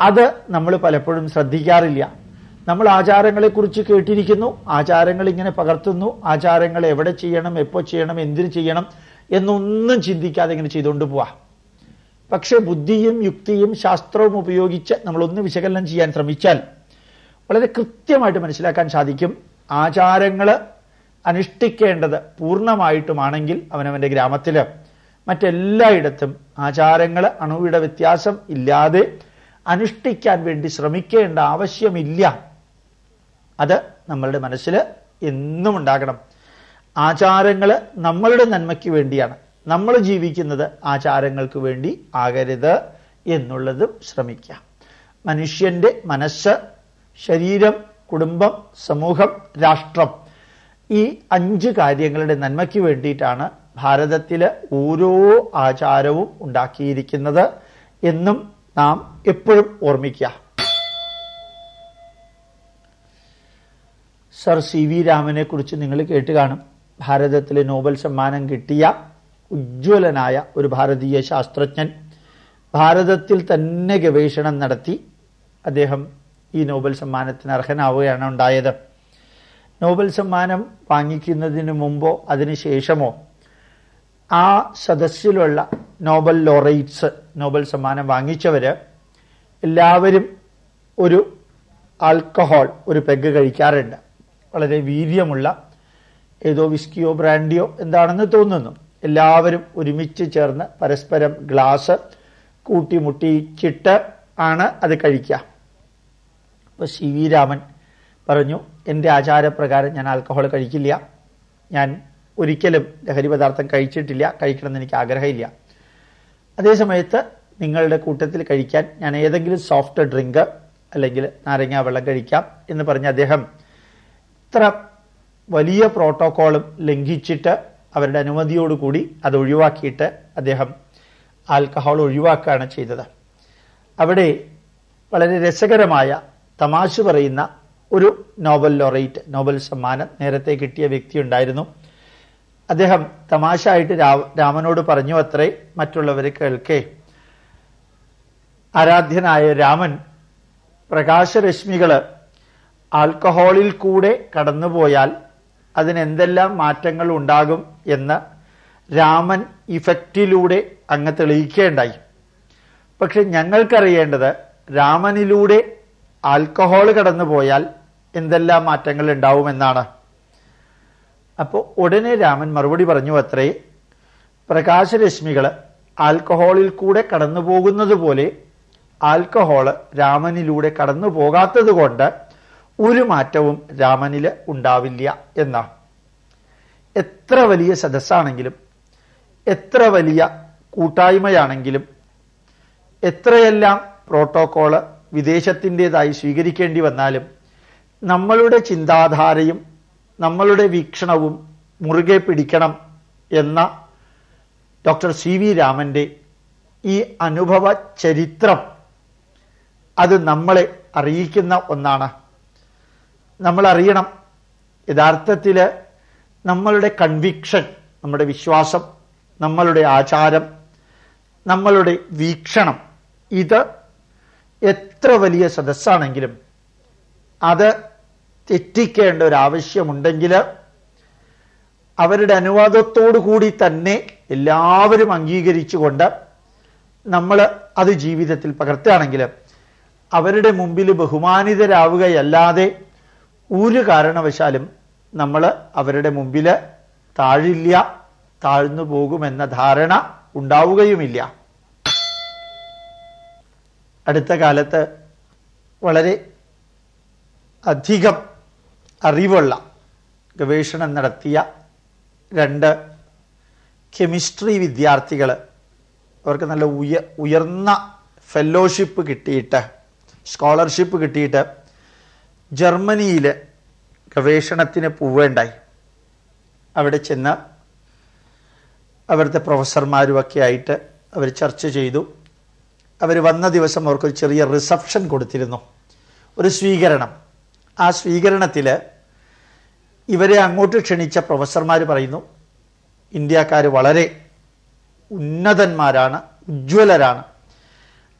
അത് നമ്മൾ പലപ്പോഴും ശ്രദ്ധിക്കാറില്ല. നമ്മൾ ആചാരങ്ങളെക്കുറിച്ച് കേട്ടിരിക്കുന്നു. ആചാരങ്ങൾ ഇങ്ങനെ പകർത്തുന്നു. ആചാരങ്ങൾ എവിടെ ചെയ്യണം എപ്പോൾ ചെയ്യണം എന്തിനു ചെയ്യണം എന്നൊന്നും ചിന്തിക്കാതെ ഇങ്ങനെ ചെയ്തുകൊണ്ട് പോവാ. പക്ഷെ ബുദ്ധിയും യുക്തിയും ശാസ്ത്രവും ഉപയോഗിച്ച് നമ്മളൊന്ന് വിശകലനം ചെയ്യാൻ ശ്രമിച്ചാൽ വളരെ കൃത്യമായിട്ട് മനസ്സിലാക്കാൻ സാധിക്കും. ആചാരങ്ങൾ അനുഷ്ഠിക്കേണ്ടത് പൂർണമായിട്ടുമാണെങ്കിൽ അവനവന്റെ ഗ്രാമത്തിൽ മറ്റെല്ലായിടത്തും ആചാരങ്ങൾ അണുവിട വ്യത്യാസം ഇല്ലാതെ അനുഷ്ഠിക്കാൻ വേണ്ടി ശ്രമിക്കേണ്ട ആവശ്യമില്ല. അത് നമ്മളുടെ മനസ്സിൽ എന്നും ഉണ്ടാകണം. ആചാരങ്ങൾ നമ്മളുടെ നന്മയ്ക്ക് വേണ്ടിയാണ്. നമ്മൾ ജീവിക്കുന്നത് ആചാരങ്ങൾക്ക് വേണ്ടി ആകരുത് എന്നുള്ളതും ശ്രമിക്കാം മനുഷ്യന്റെ മനസ്സ് ശരീരം കുടുംബം സമൂഹം രാഷ്ട്രം ഈ അഞ്ച് കാര്യങ്ങളുടെ നന്മയ്ക്ക് വേണ്ടിയിട്ടാണ് ഭാരതത്തിലെ ഓരോ ആചാരവും ഉണ്ടാക്കിയിരിക്കുന്നത് എന്നും നാം എപ്പോഴും ഓർമ്മിക്കുക. സർ സി വി രാമനെ കുറിച്ച് നിങ്ങൾ കേട്ട് കാണും. ഭാരതത്തിലെ നോബൽ സമ്മാനം കിട്ടിയ ഉജ്ജ്വലനായ ഒരു ഭാരതീയ ശാസ്ത്രജ്ഞൻ. ഭാരതത്തിൽ തന്നെ ഗവേഷണം നടത്തി അദ്ദേഹം ഈ നോബൽ സമ്മാനത്തിന് അർഹനാവുകയാണ് ഉണ്ടായത്. നോബൽ സമ്മാനം വാങ്ങിക്കുന്നതിന് മുമ്പോ അതിനുശേഷമോ ആ സദസ്സിലുള്ള നോബൽ ലോറൈറ്റ്സ് നോബൽ സമ്മാനം വാങ്ങിച്ചവര് എല്ലാവരും ഒരു ആൽക്കഹോൾ ഒരു പെഗ് കഴിക്കാറുണ്ട്. വളരെ വീര്യമുള്ള ഏതോ വിസ്കിയോ ബ്രാൻഡിയോ എന്താണെന്ന് തോന്നുന്നു. എല്ലാവരും ഒരുമിച്ച് ചേർന്ന് പരസ്പരം ഗ്ലാസ് കൂട്ടിമുട്ടിച്ചിട്ട് ആണ് അത് കഴിക്കുക. അപ്പോൾ സി വി രാമൻ പറഞ്ഞു എന്റെ ആചാരപ്രകാരം ഞാൻ ആൽക്കഹോൾ കഴിക്കില്ല. ഞാൻ ഒരിക്കലും ലഹരി പദാർത്ഥം കഴിച്ചിട്ടില്ല. കഴിക്കണമെന്ന് എനിക്ക് ആഗ്രഹമില്ല. അതേസമയത്ത് നിങ്ങളുടെ കൂട്ടത്തിൽ കഴിക്കാൻ ഞാൻ ഏതെങ്കിലും സോഫ്റ്റ് ഡ്രിങ്ക് അല്ലെങ്കിൽ നാരങ്ങ വെള്ളം കഴിക്കാം എന്ന് പറഞ്ഞ് അദ്ദേഹം ഇത്ര വലിയ പ്രോട്ടോക്കോളും ലംഘിച്ചിട്ട് അവരുടെ അനുമതിയോടുകൂടി അത് ഒഴിവാക്കിയിട്ട് അദ്ദേഹം ആൽക്കഹോൾ ഒഴിവാക്കുകയാണ് ചെയ്തത്. അവിടെ വളരെ രസകരമായ തമാശ പറയുന്ന ഒരു നോബൽ ലോറേറ്റ് നോബൽ സമ്മാനം നേരത്തെ കിട്ടിയ വ്യക്തി ഉണ്ടായിരുന്നു. അദ്ദേഹം തമാശ ആയിട്ട് രാമനോട് പറഞ്ഞു അത്രേ മറ്റുള്ളവർ കേൾക്കേ. ആരാധ്യനായ രാമൻ പ്രകാശരശ്മികൾ ആൽക്കഹോളിൽ കൂടെ കടന്നുപോയാൽ അതിനെന്തെല്ലാം മാറ്റങ്ങൾ ഉണ്ടാകും എന്ന് രാമൻ ഇഫക്റ്റിലൂടെ അങ്ങ് തെളിയിക്കേണ്ടായി. പക്ഷെ ഞങ്ങൾക്കറിയേണ്ടത് രാമനിലൂടെ ആൽക്കഹോൾ കടന്നുപോയാൽ എന്തെല്ലാം മാറ്റങ്ങൾ ഉണ്ടാവുമെന്നാണ്. അപ്പോൾ ഉടനെ രാമൻ മറുപടി പറഞ്ഞു അത്രേ. പ്രകാശരശ്മികൾ ആൽക്കഹോളിൽ കൂടെ കടന്നു പോകുന്നത് പോലെ ആൽക്കഹോൾ രാമനിലൂടെ കടന്നു പോകാത്തത് കൊണ്ട് ഒരു മാറ്റവും രാമനിൽ ഉണ്ടാവില്ല എന്നാണ് എത്ര വലിയ സദസ്സാണെങ്കിലും എത്ര വലിയ കൂട്ടായ്മയാണെങ്കിലും എത്രയെല്ലാം പ്രോട്ടോക്കോൾ വിദേശത്തിന്റെതായി സ്വീകരിക്കേണ്ടി വന്നാലും നമ്മളുടെ ചിന്താധാരയും നമ്മളുടെ വീക്ഷണവും മുറുകെ പിടിക്കണം എന്ന ഡോക്ടർ സി വി രാമന്റെ ഈ അനുഭവ ചരിത്രം അത് നമ്മളെ അറിയിക്കുന്ന ഒന്നാണ്. നമ്മൾ അറിയണം യഥാർത്ഥത്തിൽ നമ്മളുടെ കൺവിക്ഷൻ നമ്മുടെ വിശ്വാസം നമ്മളുടെ ആചാരം നമ്മളുടെ വീക്ഷണം ഇത് എത്ര വലിയ സദസ്സാണെങ്കിലും അത് തെറ്റിക്കേണ്ട ഒരു ആവശ്യമുണ്ടെങ്കിൽ അവരുടെ അനുവാദത്തോടു കൂടി തന്നെ എല്ലാവരും അംഗീകരിച്ചുകൊണ്ട് നമ്മൾ അത് ജീവിതത്തിൽ പകർത്തുകയാണെങ്കിൽ അവരുടെ മുമ്പിൽ ബഹുമാനിതരാവുകയല്ലാതെ ഒരു കാരണവശാലും നമ്മൾ അവരുടെ മുമ്പിൽ താഴില്ല താഴ്ന്നു പോകുമെന്ന ധാരണ ഉണ്ടാവുകയുമില്ല. അടുത്ത കാലത്ത് വളരെ അധികം അറിവുള്ള ഗവേഷണം നടത്തിയ രണ്ട് കെമിസ്ട്രി വിദ്യാർത്ഥികൾ അവർക്ക് നല്ല ഉയ ഉയർന്ന ഫെല്ലോഷിപ്പ് കിട്ടിയിട്ട് സ്കോളർഷിപ്പ് കിട്ടിയിട്ട് ജർമ്മനിയിൽ ഗവേഷണത്തിന് പോവേണ്ടായി. അവിടെ ചെന്ന അവിടുത്തെ പ്രൊഫസർമാരുമൊക്കെ ആയിട്ട് അവർ ചർച്ച ചെയ്തു. അവർ വന്ന ദിവസം അവർക്കൊരു ചെറിയ റിസപ്ഷൻ കൊടുത്തിരുന്നു. ഒരു സ്വീകരണം. ആ സ്വീകരണത്തിൽ ഇവരെ അങ്ങോട്ട് ക്ഷണിച്ച പ്രൊഫസർമാർ പറയുന്നു ഇന്ത്യക്കാർ വളരെ ഉന്നതന്മാരാണ് ഉജ്ജ്വലരാണ്.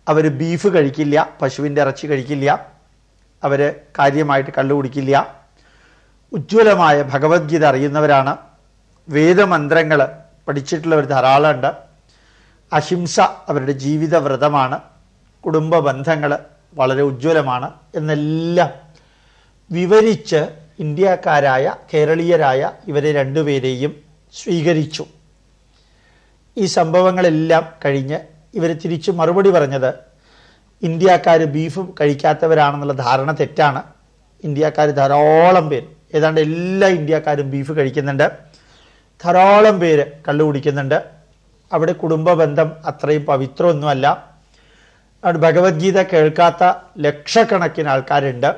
അവർ ബീഫ് കഴിക്കില്ല പശുവിന്റെ ഇറച്ചി കഴിക്കില്ല. അവർ കാര്യമായിട്ട് കള്ളു കുടിക്കില്ല ഉജ്ജ്വലമായ ഭഗവത്ഗീത അറിയുന്നവരാണ്. വേദമന്ത്രങ്ങൾ പഠിച്ചിട്ടുള്ളവർ ധാരാളമുണ്ട്. അഹിംസ അവരുടെ ജീവിത വ്രതമാണ് കുടുംബ ബന്ധങ്ങൾ വളരെ ഉജ്ജ്വലമാണ് എന്നെല്ലാം വിവരിച്ച് ഇന്ത്യക്കാരായ കേരളീയരായ ഇവരെ രണ്ടുപേരെയും സ്വീകരിച്ചു. ഈ സംഭവങ്ങളെല്ലാം കഴിഞ്ഞ് ഇവർ തിരിച്ചു മറുപടി പറഞ്ഞത് ഇന്ത്യക്കാർ ബീഫ് കഴിക്കാത്തവരാണെന്നുള്ള ധാരണ തെറ്റാണ്. ഇന്ത്യക്കാർ ധാരാളം പേര് ഏതാണ്ട് എല്ലാ ഇന്ത്യക്കാരും ബീഫ് കഴിക്കുന്നുണ്ട്. ധാരാളം പേര് കള്ളു കുടിക്കുന്നുണ്ട്. അവിടെ കുടുംബ ബന്ധം അത്രയും പവിത്രമൊന്നുമല്ല. അവിടെ ഭഗവത്ഗീത കേൾക്കാത്ത ലക്ഷക്കണക്കിന് ആൾക്കാരുണ്ട്.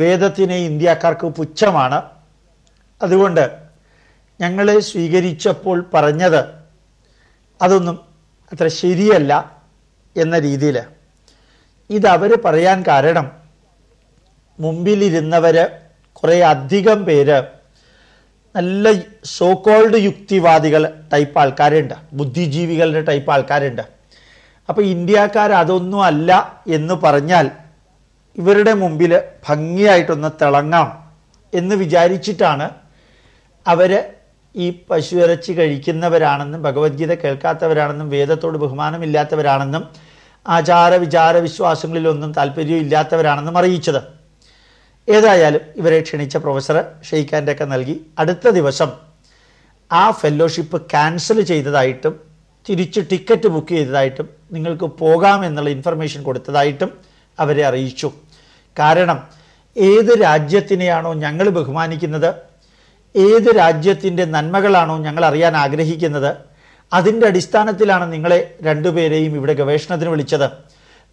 വേദത്തിനെ ഇന്ത്യക്കാർക്ക് പുച്ഛമാണ്. അതുകൊണ്ട് ഞങ്ങൾ സ്വീകരിച്ചപ്പോൾ പറഞ്ഞത് അതൊന്നും അത്ര ശരിയല്ല എന്ന രീതിയിൽ ഇതവർ പറയാൻ കാരണം മുമ്പിലിരുന്നവര് കുറേ അധികം പേര് നല്ല സോ കോൾഡ് യുക്തിവാദികൾ ടൈപ്പ് ആൾക്കാരുണ്ട്. ബുദ്ധിജീവികളുടെ ടൈപ്പ് ആൾക്കാരുണ്ട്. അപ്പോൾ ഇന്ത്യക്കാർ അതൊന്നും അല്ല എന്ന് പറഞ്ഞാൽ ഇവരുടെ മുമ്പിൽ ഭംഗിയായിട്ടൊന്ന് തിളങ്ങാം എന്ന് വിചാരിച്ചിട്ടാണ് അവർ ഈ പശു ഇറച്ചി കഴിക്കുന്നവരാണെന്നും ഭഗവത്ഗീത കേൾക്കാത്തവരാണെന്നും വേദത്തോട് ബഹുമാനമില്ലാത്തവരാണെന്നും ആചാര വിചാര വിശ്വാസങ്ങളിലൊന്നും താല്പര്യം ഇല്ലാത്തവരാണെന്നും അറിയിച്ചത്. ഏതായാലും ഇവരെ ക്ഷണിച്ച പ്രൊഫസർ ഷെയ്ഖാന്റെ ഒക്കെ നൽകി അടുത്ത ദിവസം ആ ഫെല്ലോഷിപ്പ് ക്യാൻസൽ ചെയ്തതായിട്ടും തിരിച്ച് ടിക്കറ്റ് ബുക്ക് ചെയ്തതായിട്ടും നിങ്ങൾക്ക് പോകാമെന്നുള്ള ഇൻഫർമേഷൻ കൊടുത്തതായിട്ടും അവരെ അറിയിച്ചു. കാരണം ഏത് രാജ്യത്തിനെയാണോ ഞങ്ങൾ ബഹുമാനിക്കുന്നത് ഏത് രാജ്യത്തിന്റെ നന്മകളാണോ ഞങ്ങൾ അറിയാൻ ആഗ്രഹിക്കുന്നത് അതിന്റെ അടിസ്ഥാനത്തിലാണ് നിങ്ങളെ രണ്ടുപേരെയും ഇവിടെ ഗവേഷണത്തിന് വിളിച്ചത്.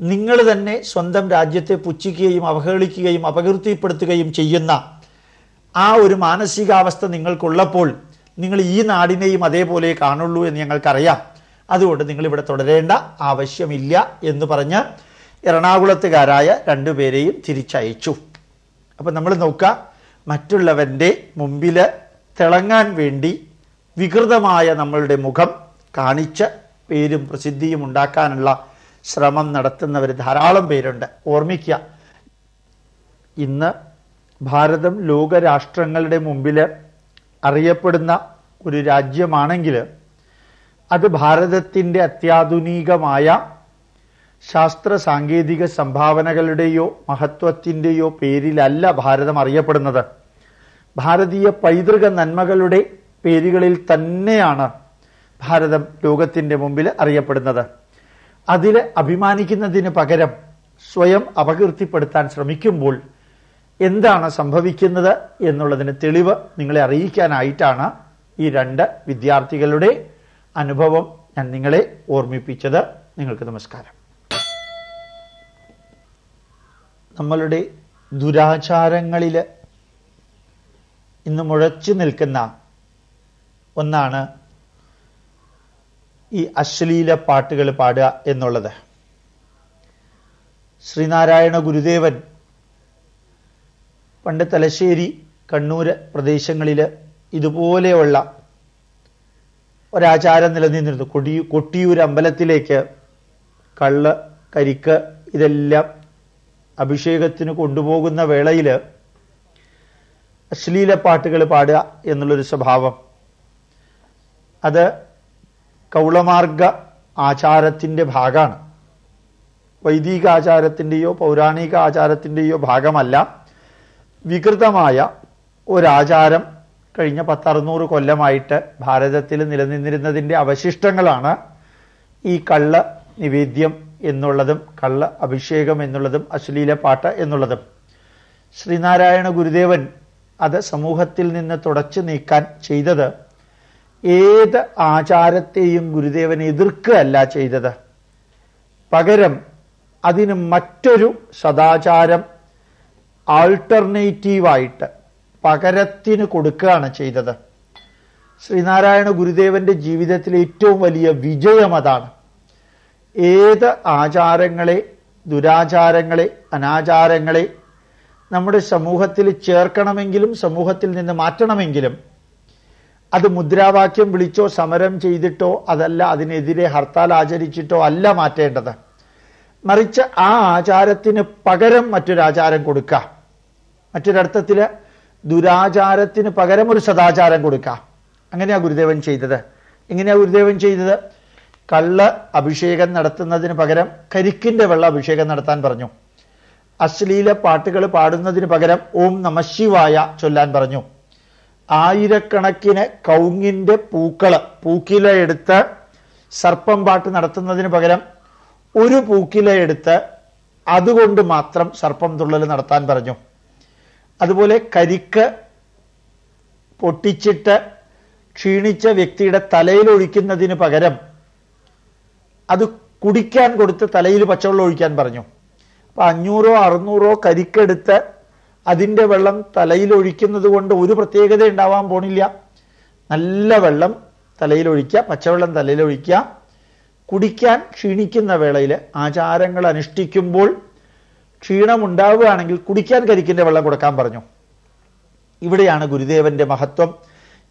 നിങ്ങൾ തന്നെ സ്വന്തം രാജ്യത്തെ പുച്ഛിക്കുകയും അവഹേളിക്കുകയും അപകീർത്തിപ്പെടുത്തുകയും ചെയ്യുന്ന ആ ഒരു മാനസികാവസ്ഥ നിങ്ങൾക്കുള്ളപ്പോൾ നിങ്ങൾ ഈ നാടിനെയും അതേപോലെ കാണുള്ളൂ എന്ന് ഞങ്ങൾക്കറിയാം. അതുകൊണ്ട് നിങ്ങളിവിടെ തുടരേണ്ട ആവശ്യമില്ല എന്ന് പറഞ്ഞ് എറണാകുളത്തുകാരായ രണ്ടുപേരെയും തിരിച്ചയച്ചു. അപ്പം നമ്മൾ നോക്കുക മറ്റുള്ളവന്റെ മുമ്പിൽ തിളങ്ങാൻ വേണ്ടി വികൃതമായ നമ്മളുടെ മുഖം കാണിച്ച് പേരും പ്രസിദ്ധിയും ഉണ്ടാക്കാനുള്ള ശ്രമം നടത്തുന്നവർ ധാരാളം പേരുണ്ട്. ഓർമ്മിക്കുക ഇന്ന് ഭാരതം ലോകരാഷ്ട്രങ്ങളുടെ മുമ്പിൽ അറിയപ്പെടുന്ന ഒരു രാജ്യമാണെങ്കിൽ അത് ഭാരതത്തിന്റെ അത്യാധുനികമായ ശാസ്ത്ര സാങ്കേതിക സംഭാവനകളുടെയോ മഹത്വത്തിന്റെയോ പേരിലല്ല ഭാരതം അറിയപ്പെടുന്നത്. ഭാരതീയ പൈതൃക നന്മകളുടെ പേരുകളിൽ തന്നെയാണ് ഭാരതം ലോകത്തിന്റെ മുമ്പിൽ അറിയപ്പെടുന്നത്. അതിൽ അഭിമാനിക്കുന്നതിന് പകരം സ്വയം അപകീർത്തിപ്പെടുത്താൻ ശ്രമിക്കുമ്പോൾ എന്താണ് സംഭവിക്കുന്നത് എന്നുള്ളതിന് തെളിവ് നിങ്ങളെ അറിയിക്കാനായിട്ടാണ് ഈ രണ്ട് വിദ്യാർത്ഥികളുടെ അനുഭവം ഞാൻ നിങ്ങളെ ഓർമ്മിപ്പിച്ചത്. നിങ്ങൾക്ക് നമസ്കാരം. നമ്മളുടെ ദുരാചാരങ്ങളിൽ ഇന്ന് മുഴച്ചു നിൽക്കുന്ന ഒന്നാണ് ഈ അശ്ലീല പാട്ടുകൾ പാടുക എന്നുള്ളത്. ശ്രീനാരായണ ഗുരുദേവൻ പണ്ട് തലശ്ശേരി കണ്ണൂർ പ്രദേശങ്ങളിൽ ഇതുപോലെയുള്ള ഒരാചാരം നിലനിന്നിരുന്നു. കൊടി കൊട്ടിയൂർ അമ്പലത്തിലേക്ക് കള്ള് കരിക്ക് ഇതെല്ലാം അഭിഷേകത്തിന് കൊണ്ടുപോകുന്ന വേളയിൽ അശ്ലീല പാട്ടുകൾ പാടുക എന്നുള്ളൊരു സ്വഭാവം. അത് കൗളമാർഗ ആചാരത്തിന്റെ ഭാഗമാണ്. വൈദിക ആചാരത്തിന്റെയോ പൗരാണിക ആചാരത്തിന്റെയോ ഭാഗമല്ല. വികൃതമായ ഒരാചാരം കഴിഞ്ഞ പത്തറുന്നൂറ് കൊല്ലമായിട്ട് ഭാരതത്തിൽ നിലനിന്നിരുന്നതിന്റെ അവശിഷ്ടങ്ങളാണ് ഈ കള്ള നിവേദ്യം എന്നുള്ളതും കള്ള അഭിഷേകം എന്നുള്ളതും അശ്ലീല പാട്ട് എന്നുള്ളതും. ശ്രീനാരായണ ഗുരുദേവൻ അത് സമൂഹത്തിൽ നിന്ന് തുടച്ചു നീക്കാൻ ചെയ്തത് ഏത് ആചാരത്തെയും ഗുരുദേവൻ എതിർക്കുകയല്ല ചെയ്തത്. പകരം അതിന് മറ്റൊരു സദാചാരം ആൾട്ടർനേറ്റീവായിട്ട് പകരത്തിന് കൊടുക്കുകയാണ് ചെയ്തത്. ശ്രീനാരായണ ഗുരുദേവന്റെ ജീവിതത്തിലെ ഏറ്റവും വലിയ വിജയം അതാണ്. ഏത് ആചാരങ്ങളെ ദുരാചാരങ്ങളെ അനാചാരങ്ങളെ നമ്മുടെ സമൂഹത്തിൽ ചേർക്കണമെങ്കിലും സമൂഹത്തിൽ നിന്ന് മാറ്റണമെങ്കിലും അത് മുദ്രാവാക്യം വിളിച്ചോ സമരം ചെയ്തിട്ടോ അതല്ല അതിനെതിരെ ഹർത്താൽ ആചരിച്ചിട്ടോ അല്ല മാറ്റേണ്ടത്. മറിച്ച് ആ ആചാരത്തിന് പകരം മറ്റൊരാചാരം കൊടുക്കുക മറ്റൊരർത്ഥത്തിൽ ദുരാചാരത്തിന് പകരം ഒരു സദാചാരം കൊടുക്കുക അങ്ങനെയാ ഗുരുദേവൻ ചെയ്തത്. എങ്ങനെയാ ഗുരുദേവൻ ചെയ്തത്? കള്ള് അഭിഷേകം നടത്തുന്നതിന് പകരം കരിക്കിന്റെ വെള്ള അഭിഷേകം നടത്താൻ പറഞ്ഞു. അശ്ലീല പാട്ടുകൾ പാടുന്നതിന് പകരം ഓം നമശിവായ ചൊല്ലാൻ പറഞ്ഞു. ആയിരക്കണക്കിന് കൗങ്ങിന്റെ പൂക്കൾ പൂക്കില എടുത്ത് സർപ്പം പാട്ട് നടത്തുന്നതിന് പകരം ഒരു പൂക്കില എടുത്ത് അതുകൊണ്ട് മാത്രം സർപ്പം തുള്ളൽ നടത്താൻ പറഞ്ഞു. അതുപോലെ കരിക്ക് പൊട്ടിച്ചിട്ട് ക്ഷീണിച്ച വ്യക്തിയുടെ തലയിൽ ഒഴിക്കുന്നതിന് പകരം അത് കുടിക്കാൻ കൊടുത്ത് തലയിൽ പച്ചവെള്ളം ഒഴിക്കാൻ പറഞ്ഞു. അപ്പൊ അഞ്ഞൂറോ അറുന്നൂറോ കരിക്കെടുത്ത് അതിന്റെ വെള്ളം തലയിൽ ഒഴിക്കുന്നത് കൊണ്ട് ഒരു പ്രത്യേകത ഉണ്ടാവാൻ പോണില്ല. നല്ല വെള്ളം തലയിൽ ഒഴിക്കുക പച്ചവെള്ളം തലയിൽ ഒഴിക്കുക. കുടിക്കാൻ ക്ഷീണിക്കുന്ന വേളയിൽ ആചാരങ്ങൾ അനുഷ്ഠിക്കുമ്പോൾ ക്ഷീണം ഉണ്ടാവുകയാണെങ്കിൽ കുടിക്കാൻ കരിക്കിന്റെ വെള്ളം കൊടുക്കാൻ പറഞ്ഞു. ഇവിടെയാണ് ഗുരുദേവന്റെ മഹത്വം.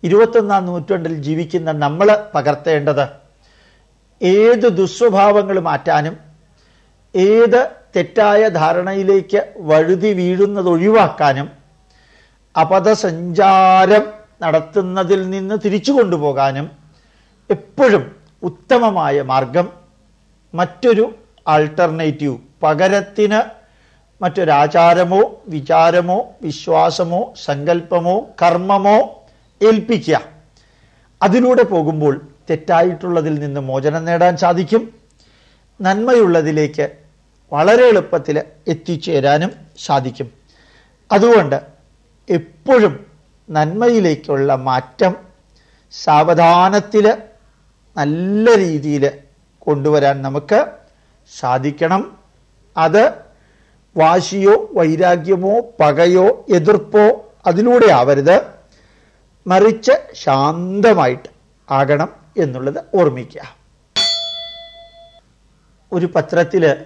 ഇരുപത്തൊന്നാം നൂറ്റാണ്ടിൽ ജീവിക്കുന്ന നമ്മൾ പകർത്തേണ്ടത്. ഏത് ദുസ്വഭാവങ്ങൾ മാറ്റാനും ഏത് തെറ്റായ ധാരണയിലേക്ക് വഴുതി വീഴുന്നത് ഒഴിവാക്കാനും അപഥസഞ്ചാരം നടത്തുന്നതിൽ നിന്ന് തിരിച്ചു കൊണ്ടുപോകാനും എപ്പോഴും ഉത്തമമായ മാർഗം മറ്റൊരു ആൾട്ടർനേറ്റീവ് പകരത്തിന് മറ്റൊരാചാരമോ വിചാരമോ വിശ്വാസമോ സങ്കല്പമോ കർമ്മമോ ഏൽപ്പിക്കുക. അതിലൂടെ പോകുമ്പോൾ തെറ്റായിട്ടുള്ളതിൽ നിന്ന് മോചനം നേടാൻ സാധിക്കും. നന്മയുള്ളതിലേക്ക് വളരെ എളുപ്പത്തിൽ എത്തിച്ചേരാനും സാധിക്കും. അതുകൊണ്ട് എപ്പോഴും നന്മയിലേക്കുള്ള മാറ്റം സാവധാനത്തിൽ നല്ല രീതിയിൽ കൊണ്ടുവരാൻ നമുക്ക് സാധിക്കണം. അത് വാശിയോ വൈരാഗ്യമോ പകയോ എതിർപ്പോ അതിലൂടെ ആവരുത്. മറിച്ച് ശാന്തമായിട്ട് ആകണം എന്നുള്ളത് ഓർമ്മിക്കുക. ഒരു പത്രത്തിൽ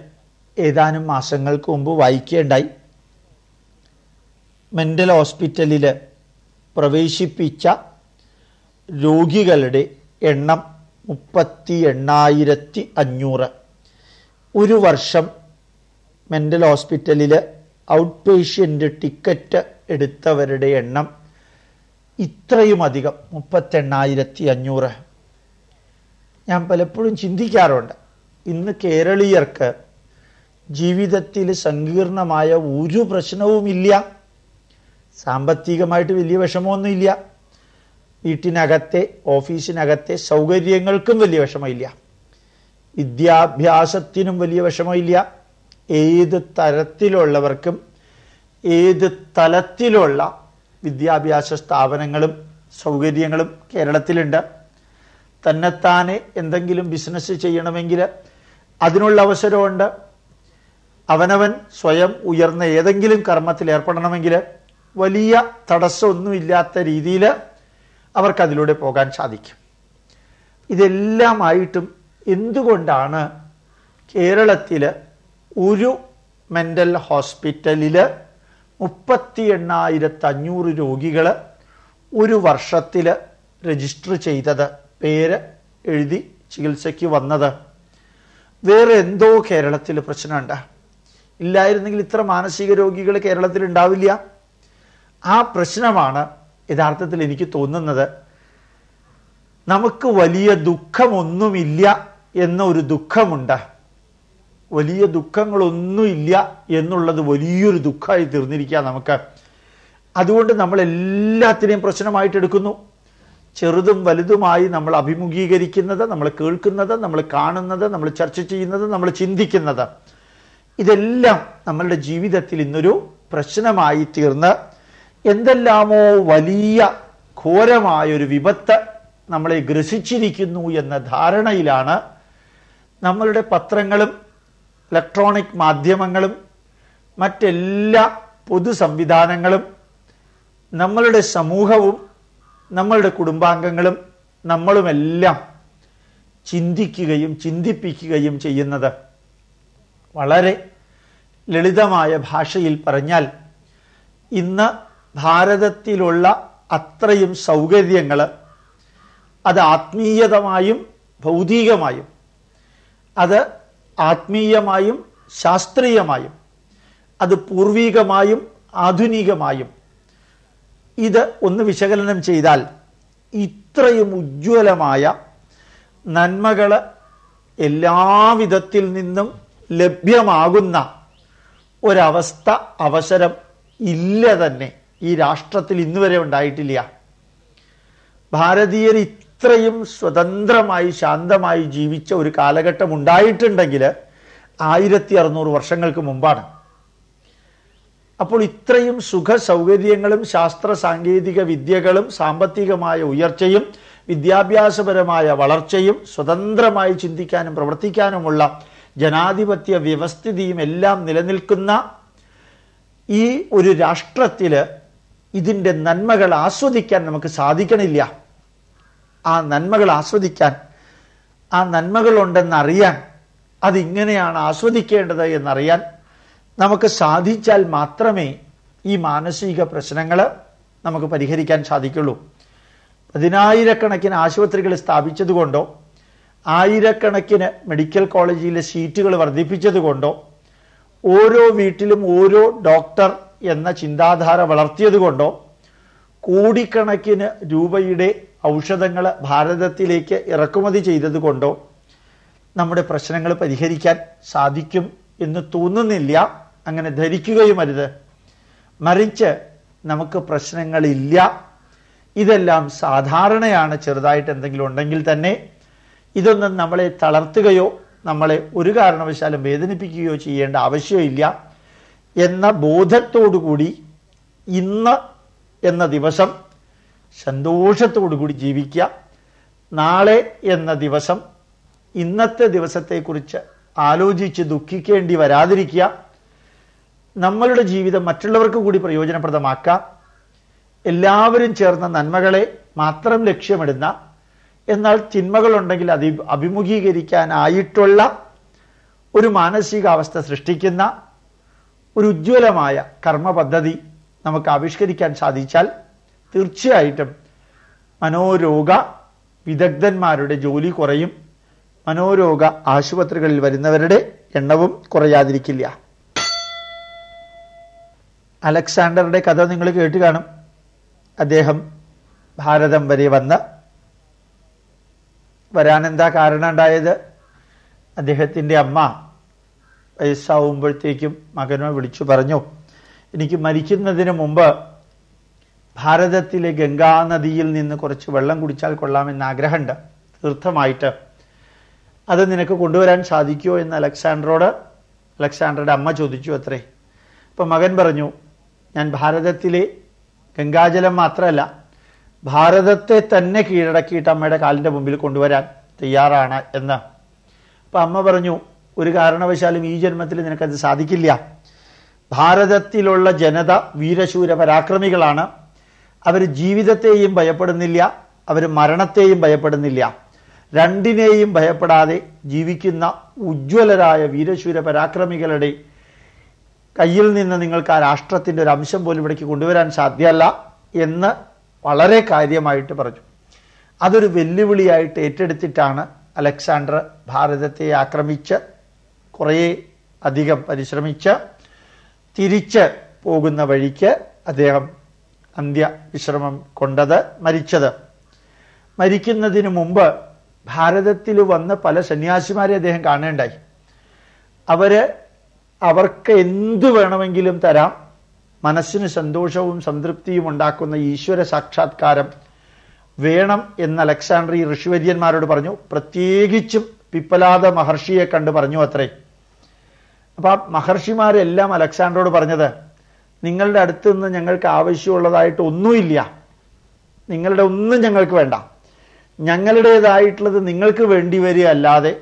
ഏതാനും മാസങ്ങൾക്ക് മുമ്പ് വായിക്കേണ്ടായി മെന്റൽ ഹോസ്പിറ്റലിൽ പ്രവേശിപ്പിച്ച രോഗികളുടെ എണ്ണം മുപ്പത്തി എണ്ണായിരത്തി അഞ്ഞൂറ് ഒരു വർഷം മെന്റൽ ഹോസ്പിറ്റലിൽ ഔട്ട് പേഷ്യന്റ് ടിക്കറ്റ് എടുത്തവരുടെ എണ്ണം ഇത്രയും അധികം മുപ്പത്തെണ്ണായിരത്തി അഞ്ഞൂറ് ഞാൻ പലപ്പോഴും ചിന്തിക്കാറുണ്ട് ഇന്ന് കേരളീയർക്ക് ജീവിതത്തിൽ സങ്കീർണമായ ഒരു പ്രശ്നവുമില്ല. സാമ്പത്തികമായിട്ട് വലിയ വിഷമമൊന്നുമില്ല. വീട്ടിനകത്തെ ഓഫീസിനകത്തെ സൗകര്യങ്ങൾക്കും വലിയ വിഷമമില്ല. വിദ്യാഭ്യാസത്തിനും വലിയ വിഷമമില്ല. ഏത് തരത്തിലുള്ളവർക്കും ഏത് തലത്തിലുള്ള വിദ്യാഭ്യാസ സ്ഥാപനങ്ങളും സൗകര്യങ്ങളും കേരളത്തിലുണ്ട്. തന്നെത്താനെ എന്തെങ്കിലും ബിസിനസ് ചെയ്യണമെങ്കിൽ അതിനുള്ള അവസരമുണ്ട്. അവനവൻ സ്വയം ഉയർന്ന ഏതെങ്കിലും കർമ്മത്തിൽ ഏർപ്പെടണമെങ്കിൽ വലിയ തടസ്സമൊന്നുമില്ലാത്ത രീതിയിൽ അവർക്കതിലൂടെ പോകാൻ സാധിക്കും. ഇതെല്ലാമായിട്ടും എന്തുകൊണ്ടാണ് കേരളത്തിൽ ഒരു മെന്റൽ ഹോസ്പിറ്റലിൽ മുപ്പത്തി എണ്ണായിരത്തി അഞ്ഞൂറ് രോഗികൾ ഒരു വർഷത്തിൽ രജിസ്റ്റർ ചെയ്തത്? പേര് എഴുതി ചികിത്സയ്ക്ക് വന്നത്. വേറെ എന്തോ കേരളത്തിൽ പ്രശ്നമുണ്ട്. ഇല്ലായിരുന്നെങ്കിൽ ഇത്ര മാനസിക രോഗികൾ കേരളത്തിൽ ഉണ്ടാവില്ല. ആ പ്രശ്നമാണ് യഥാർത്ഥത്തിൽ എനിക്ക് തോന്നുന്നത്. നമുക്ക് വലിയ ദുഃഖമൊന്നുമില്ല എന്ന ഒരു ദുഃഖമുണ്ട്. വലിയ ദുഃഖങ്ങളൊന്നുമില്ല എന്നുള്ളത് വലിയൊരു ദുഃഖമായി തീർന്നിരിക്കുക നമുക്ക്. അതുകൊണ്ട് നമ്മൾ എല്ലാത്തിനെയും പ്രശ്നമായിട്ട് എടുക്കുന്നു. ചെറുതും വലുതുമായി നമ്മൾ അഭിമുഖീകരിക്കുന്നത് നമ്മൾ കേൾക്കുന്നത് നമ്മൾ കാണുന്നത് നമ്മൾ ചർച്ച ചെയ്യുന്നത് നമ്മൾ ചിന്തിക്കുന്നത്. ഇതെല്ലാം നമ്മളുടെ ജീവിതത്തിൽ ഇന്നൊരു പ്രശ്നമായി തീർന്ന് എന്തെല്ലാമോ വലിയ ഘോരമായൊരു വിപത്ത് നമ്മളെ ഗ്രസിച്ചിരിക്കുന്നു എന്ന ധാരണയിലാണ് നമ്മളുടെ പത്രങ്ങളും ഇലക്ട്രോണിക് മാധ്യമങ്ങളും മറ്റെല്ലാ പൊതു സംവിധാനങ്ങളും നമ്മളുടെ സമൂഹവും നമ്മളുടെ കുടുംബാംഗങ്ങളും നമ്മളുമെല്ലാം ചിന്തിക്കുകയും ചിന്തിപ്പിക്കുകയും ചെയ്യുന്നത് വളരെ ലളിതമായ ഭാഷയിൽ പറഞ്ഞാൽ ഇന്ന് ഭാരതത്തിലുള്ള അത്രയും സൗകര്യങ്ങൾ അത് ആത്മീയതമായും ഭൗതികമായും അത് ആത്മീയമായും ശാസ്ത്രീയമായും അത് പൂർവികമായും ആധുനികമായും. ഇത് ഒന്ന് വിശകലനം ചെയ്താൽ ഇത്രയും ഉജ്ജ്വലമായ നന്മകൾ എല്ലാവിധത്തിൽ നിന്നും ലഭ്യമാകുന്ന ഒരവസ്ഥ അവസരം ഇല്ല തന്നെ. ഈ രാഷ്ട്രത്തിൽ ഇന്നുവരെ ഉണ്ടായിട്ടില്ല. ഭാരതീയർ ഇത്രയും സ്വതന്ത്രമായി ശാന്തമായി ജീവിച്ച ഒരു കാലഘട്ടം ഉണ്ടായിട്ടുണ്ടെങ്കിൽ ആയിരത്തി അറുന്നൂറ് വർഷങ്ങൾക്ക് മുമ്പാണ്. അപ്പോൾ ഇത്രയും സുഖ സൗകര്യങ്ങളും ശാസ്ത്ര സാങ്കേതിക വിദ്യകളും സാമ്പത്തികമായ ഉയർച്ചയും വിദ്യാഭ്യാസപരമായ വളർച്ചയും സ്വതന്ത്രമായി ചിന്തിക്കാനും പ്രവർത്തിക്കാനുമുള്ള ജനാധിപത്യ വ്യവസ്ഥിതിയും എല്ലാം നിലനിൽക്കുന്ന ഈ ഒരു രാഷ്ട്രത്തിൽ ഇതിന്റെ നന്മകൾ ആസ്വദിക്കാൻ നമുക്ക് സാധിക്കണില്ല. ആ നന്മകൾ ആസ്വദിക്കാൻ ആ നന്മകളുണ്ടെന്നറിയാൻ അതിങ്ങനെയാണ് ആസ്വദിക്കേണ്ടത് എന്നറിയാൻ നമുക്ക് സാധിച്ചാൽ മാത്രമേ ഈ മാനസിക പ്രശ്നങ്ങൾ നമുക്ക് പരിഹരിക്കാൻ സാധിക്കുള്ളൂ. പതിനായിരക്കണക്കിന് ആശുപത്രികൾ സ്ഥാപിച്ചതുകൊണ്ടോ ആയിരക്കണക്കിന് മെഡിക്കൽ കോളേജിലെ സീറ്റുകൾ വർദ്ധിപ്പിച്ചതുകൊണ്ടോ ഓരോ വീട്ടിലും ഓരോ ഡോക്ടർ എന്ന ചിന്താധാര വളർത്തിയതുകൊണ്ടോ കോടിക്കണക്കിന് രൂപയുടെ ഔഷധങ്ങൾ ഭാരതത്തിലേക്ക് ഇറക്കുമതി ചെയ്തതുകൊണ്ടോ നമ്മുടെ പ്രശ്നങ്ങൾ പരിഹരിക്കാൻ സാധിക്കും എന്ന് തോന്നുന്നില്ല അങ്ങനെ ധരിക്കുകയും അരുത് മറിച്ച് നമുക്ക് പ്രശ്നങ്ങളില്ല. ഇതെല്ലാം സാധാരണയാണ് ചെറുതായിട്ട് എന്തെങ്കിലും ഉണ്ടെങ്കിൽ തന്നെ ഇതൊന്നും നമ്മളെ തളർത്തുകയോ നമ്മളെ ഒരു കാരണവശാലും വേദനിപ്പിക്കുകയോ ചെയ്യേണ്ട ആവശ്യമില്ല എന്ന ബോധത്തോടുകൂടി ഇന്ന് എന്ന ദിവസം സന്തോഷത്തോടുകൂടി ജീവിക്കുക. നാളെ എന്ന ദിവസം ഇന്നത്തെ ദിവസത്തെക്കുറിച്ച് ആലോചിച്ച് ദുഃഖിക്കേണ്ടി വരാതിരിക്കുക. നമ്മളുടെ ജീവിതം മറ്റുള്ളവർക്ക് കൂടി പ്രയോജനപ്രദമാക്കാം. എല്ലാവരും ചേർന്ന നന്മകളെ മാത്രം ലക്ഷ്യമിടുന്ന എന്നാൽ തിന്മകളുണ്ടെങ്കിൽ അതി അഭിമുഖീകരിക്കാനായിട്ടുള്ള ഒരു മാനസികാവസ്ഥ സൃഷ്ടിക്കുന്ന ഒരു ഉജ്ജ്വലമായ കർമ്മപദ്ധതി നമുക്ക് ആവിഷ്കരിക്കാൻ സാധിച്ചാൽ തീർച്ചയായിട്ടും മനോരോഗ വിദഗ്ധന്മാരുടെ ജോലി കുറയും. മനോരോഗ ആശുപത്രികളിൽ വരുന്നവരുടെ എണ്ണവും കുറയാതിരിക്കില്ല. അലക്സാണ്ടറുടെ കഥ നിങ്ങൾ കേട്ട് കാണും. അദ്ദേഹം ഭാരതം വരെ വന്ന് വരാൻ എന്താ കാരണം ഉണ്ടായത് അദ്ദേഹത്തിന്റെ അമ്മ വയസ്സാവുമ്പോഴത്തേക്കും മകനെ വിളിച്ചു പറഞ്ഞു എനിക്ക് മരിക്കുന്നതിന് മുമ്പ് ഭാരതത്തിലെ ഗംഗാനദിയിൽ നിന്ന് കുറച്ച് വെള്ളം കുടിച്ചാൽ കൊള്ളാമെന്ന് ആഗ്രഹമുണ്ട്. തീർത്ഥമായിട്ട്. അത് നിനക്ക് കൊണ്ടുവരാൻ സാധിക്കുമോ? എന്ന് അലക്സാണ്ടറോട് അലക്സാണ്ടറുടെ അമ്മ ചോദിച്ചു അത്രേ. അപ്പം മകൻ പറഞ്ഞു ഞാൻ ഭാരതത്തിലെ ഗംഗാജലം മാത്രമല്ല ഭാരതത്തെ തന്നെ കീഴടക്കിയിട്ട് അമ്മയുടെ കാലിന്റെ മുമ്പിൽ കൊണ്ടുവരാൻ തയ്യാറാണ് എന്ന്. അപ്പം അമ്മ പറഞ്ഞു ഒരു കാരണവശാലും ഈ ജന്മത്തിൽ നിനക്കത് സാധിക്കില്ല. ഭാരതത്തിലുള്ള ജനത വീരശൂര പരാക്രമികളാണ്. അവർ ജീവിതത്തെയും ഭയപ്പെടുന്നില്ല അവർ മരണത്തെയും ഭയപ്പെടുന്നില്ല. രണ്ടിനെയും ഭയപ്പെടാതെ ജീവിക്കുന്ന ഉജ്ജ്വലരായ വീരശൂര പരാക്രമികളുടെ കയ്യിൽ നിന്ന് നിങ്ങൾക്ക് ആ രാഷ്ട്രത്തിന്റെ ഒരു അംശം പോലും ഇവിടേക്ക് കൊണ്ടുവരാൻ സാധ്യമല്ല എന്ന് വളരെ കാര്യമായിട്ട് പറഞ്ഞു. അതൊരു വെല്ലുവിളിയായിട്ട് ഏറ്റെടുത്തിട്ടാണ് അലക്സാണ്ടർ ഭാരതത്തെ ആക്രമിച്ച് കുറേ അധികം പരിശ്രമിച്ച് തിരിച്ച് പോകുന്ന വഴിക്ക് അദ്ദേഹം അന്ത്യവിശ്രമം കൊണ്ടത് മരിച്ചത്. മരിക്കുന്നതിന് മുമ്പ് ഭാരതത്തിൽ വന്ന പല സന്യാസിമാരെ അദ്ദേഹം കാണേണ്ടായി. അവർ അവർക്ക് എന്തു വേണമെങ്കിലും തരാം മനസ്സിന് സന്തോഷവും സംതൃപ്തിയും ഉണ്ടാക്കുന്ന ഈശ്വര സാക്ഷാത്കാരം വേണം എന്ന് അലക്സാണ്ട്രി ഋഷിവര്യന്മാരോട് പറഞ്ഞു. പ്രത്യേകിച്ചും പിപ്പലാദ മഹർഷിയെ കണ്ട് പറഞ്ഞു അത്രേ. അപ്പൊ ആ മഹർഷിമാരെല്ലാം അലക്സാണ്ടറോട് പറഞ്ഞത് നിങ്ങളുടെ അടുത്ത് നിന്ന് ഞങ്ങൾക്ക് ആവശ്യമുള്ളതായിട്ട് ഒന്നുമില്ല നിങ്ങളുടെ ഒന്നും ഞങ്ങൾക്ക് വേണ്ട. ഞങ്ങളുടേതായിട്ടുള്ളത് നിങ്ങൾക്ക് വേണ്ടി വരിക അല്ലാതെ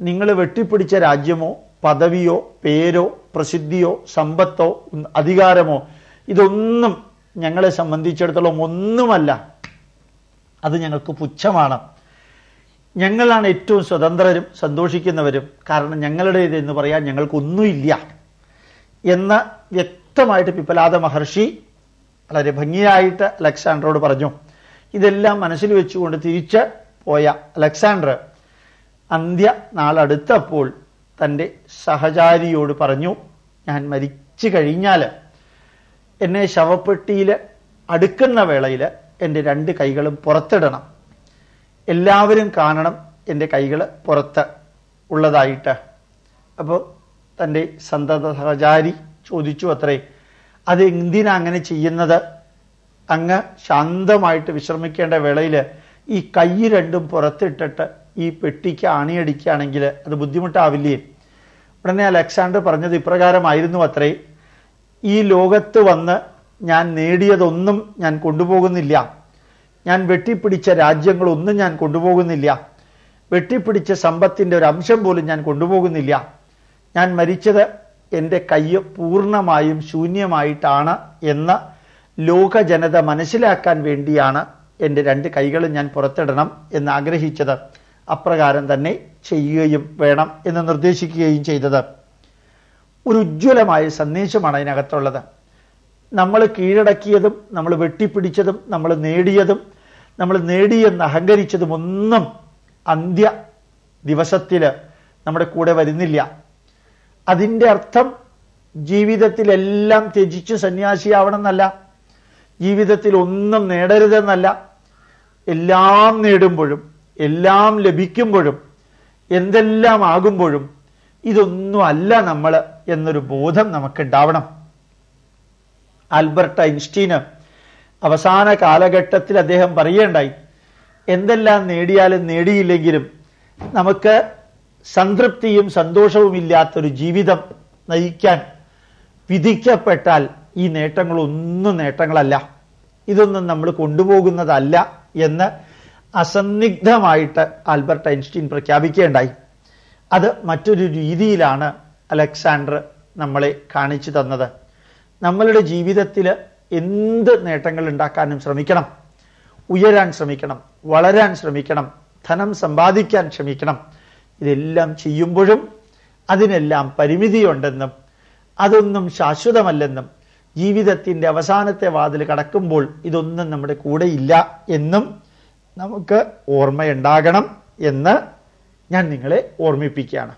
നിങ്ങൾ വെട്ടിപ്പിടിച്ച രാജ്യമോ പദവിയോ പേരോ പ്രസിദ്ധിയോ സമ്പത്തോ അധികാരമോ ഇതൊന്നും ഞങ്ങളെ സംബന്ധിച്ചിടത്തോളം ഒന്നുമല്ല. അത് ഞങ്ങൾക്ക് പുച്ഛമാണ്. ഞങ്ങളാണ് ഏറ്റവും സ്വതന്ത്രരും സന്തോഷിക്കുന്നവരും. കാരണം ഞങ്ങളുടേത് എന്ന് പറയാൻ ഞങ്ങൾക്കൊന്നുമില്ല. എന്ന വ്യക്തമായിട്ട് പിപ്പലാദ മഹർഷി വളരെ ഭംഗിയായിട്ട് അലക്സാണ്ടറോട് പറഞ്ഞു. ഇതെല്ലാം മനസ്സിൽ വെച്ചുകൊണ്ട് തിരിച്ച് പോയ അലക്സാണ്ടർ അന്ത്യ നാളടുത്തപ്പോൾ തന്റെ സഹചാരിയോട് പറഞ്ഞു ഞാൻ മരിച്ചു കഴിഞ്ഞാൽ എന്നെ ശവപ്പെട്ടിയിൽ അടുക്കുന്ന വേളയിൽ എന്റെ രണ്ട് കൈകളും പുറത്തിടണം. എല്ലാവരും കാണണം എന്റെ കൈകൾ പുറത്ത് ഉള്ളതായിട്ട്. അപ്പോൾ തന്റെ സന്തത സഹചാരി ചോദിച്ചു അത്രേ അത് എന്തിനാ അങ്ങനെ ചെയ്യുന്നത്? അങ്ങ് ശാന്തമായിട്ട് വിശ്രമിക്കേണ്ട വേളയിൽ ഈ കൈ രണ്ടും പുറത്തിട്ടിട്ട് ഈ പെട്ടിക്ക് അണിയടിക്കുകയാണെങ്കിൽ അത് ബുദ്ധിമുട്ടാവില്ലേ? ഉടനെ അലക്സാണ്ടർ പറഞ്ഞത് ഇപ്രകാരമായിരുന്നു അത്രേ. ഈ ലോകത്ത് വന്ന് ഞാൻ നേടിയതൊന്നും ഞാൻ കൊണ്ടുപോകുന്നില്ല. ഞാൻ വെട്ടിപ്പിടിച്ച രാജ്യങ്ങളൊന്നും ഞാൻ കൊണ്ടുപോകുന്നില്ല. വെട്ടിപ്പിടിച്ച സമ്പത്തിന്റെ ഒരു അംശം പോലും ഞാൻ കൊണ്ടുപോകുന്നില്ല. ഞാൻ മരിച്ചത് എന്റെ കയ്യ് പൂർണമായും ശൂന്യമായിട്ടാണ് എന്ന് ലോക ജനത മനസ്സിലാക്കാൻ വേണ്ടിയാണ് എന്റെ രണ്ട് കൈകളും ഞാൻ പുറത്തിടണം എന്ന് ആഗ്രഹിച്ചത്. അപ്രകാരം തന്നെ ചെയ്യുകയും വേണം എന്ന് നിർദ്ദേശിക്കുകയും ചെയ്തത്. ഒരു ഉജ്ജ്വലമായ സന്ദേശമാണ് അതിനകത്തുള്ളത്. നമ്മൾ കീഴടക്കിയതും നമ്മൾ വെട്ടിപ്പിടിച്ചതും നമ്മൾ നേടിയതും നമ്മൾ നേടിയെന്ന് അഹങ്കരിച്ചതും ഒന്നും അന്ത്യ ദിവസത്തിൽ നമ്മുടെ കൂടെ വരുന്നില്ല. അതിന്റെ അർത്ഥം ജീവിതത്തിലെല്ലാം ത്യജിച്ച് സന്യാസിയാവണമെന്നല്ല. ജീവിതത്തിൽ ഒന്നും നേടരുതെന്നല്ല. എല്ലാം നേടുമ്പോഴും എല്ലാം ലഭിക്കുമ്പോഴും എന്തെല്ലാം ആകുമ്പോഴും ഇതൊന്നും അല്ല നമ്മൾ എന്നൊരു ബോധം നമുക്കുണ്ടാവണം. ആൽബർട്ട് ഐൻസ്റ്റീന് അവസാന കാലഘട്ടത്തിൽ അദ്ദേഹം പറയേണ്ടായി എന്തെല്ലാം നേടിയാലും നേടിയില്ലെങ്കിലും നമുക്ക് സംതൃപ്തിയും സന്തോഷവും ഇല്ലാത്തൊരു ജീവിതം നയിക്കാൻ വിധിക്കപ്പെട്ടാൽ ഈ നേട്ടങ്ങളൊന്നും നേട്ടങ്ങളല്ല. ഇതൊന്നും നമ്മൾ കൊണ്ടുപോകുന്നതല്ല എന്ന് അസന്നിഗ്ധമായിട്ട് ആൽബർട്ട് ഐൻസ്റ്റീൻ പ്രഖ്യാപിക്കുകയുണ്ടായി. അത് മറ്റൊരു രീതിയിലാണ് അലക്സാണ്ടർ നമ്മളെ കാണിച്ചു തന്നത്. നമ്മളുടെ ജീവിതത്തിൽ എന്ത് നേട്ടങ്ങൾ ഉണ്ടാക്കാനും ശ്രമിക്കണം. ഉയരാൻ ശ്രമിക്കണം വളരാൻ ശ്രമിക്കണം ധനം സമ്പാദിക്കാൻ ശ്രമിക്കണം. ഇതെല്ലാം ചെയ്യുമ്പോഴും അതിനെല്ലാം പരിമിതിയുണ്ടെന്നും അതൊന്നും ശാശ്വതമല്ലെന്നും ജീവിതത്തിന്റെ അവസാനത്തെ വാതിൽ കടക്കുമ്പോൾ ഇതൊന്നും നമ്മുടെ കൂടെയില്ല എന്നും നമുക്ക് ഓർമ്മയുണ്ടാകണം എന്ന് ഞാൻ നിങ്ങളെ ഓർമ്മിപ്പിക്കുകയാണ്.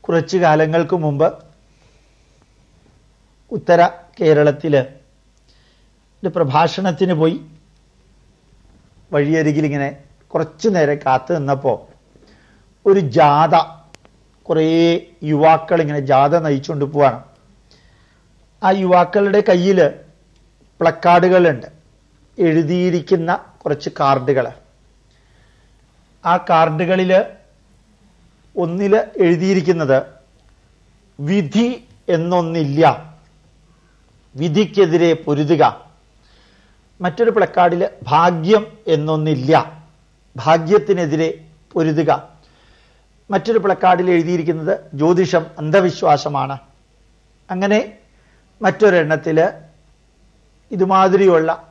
കുറച്ചു കാലങ്ങൾക്ക് മുമ്പ് ഉത്തര കേരളത്തിൽ ഒരു പ്രഭാഷണത്തിന് പോയി വഴിയരികിൽ ഇങ്ങനെ കുറച്ചു നേരം കാത്തു നിന്നപ്പോൾ ഒരു ജാഥ കുറേ യുവാക്കൾ ഇങ്ങനെ ജാഥ നയിച്ചുകൊണ്ട് പോവാണ്. ആ യുവാക്കളുടെ കയ്യിൽ പ്ലക്കാർഡുകളുണ്ട്. എഴുതിയിരിക്കുന്ന കുറച്ച് കാർഡുകൾ ആ കാർഡുകളിൽ ഒന്നിൽ എഴുതിയിരിക്കുന്നത് വിധി എന്നൊന്നില്ല. വിധിക്കെതിരെ പൊരുതുക. മറ്റൊരു പ്ലക്കാർഡിൽ ഭാഗ്യം എന്നൊന്നില്ല. ഭാഗ്യത്തിനെതിരെ പൊരുതുക. മറ്റൊരു പ്ലക്കാർഡിൽ എഴുതിയിരിക്കുന്നത് ജ്യോതിഷം അന്ധവിശ്വാസമാണ്. അങ്ങനെ മറ്റൊരെണ്ണത്തിൽ ഇതുമാതിരിയുള്ള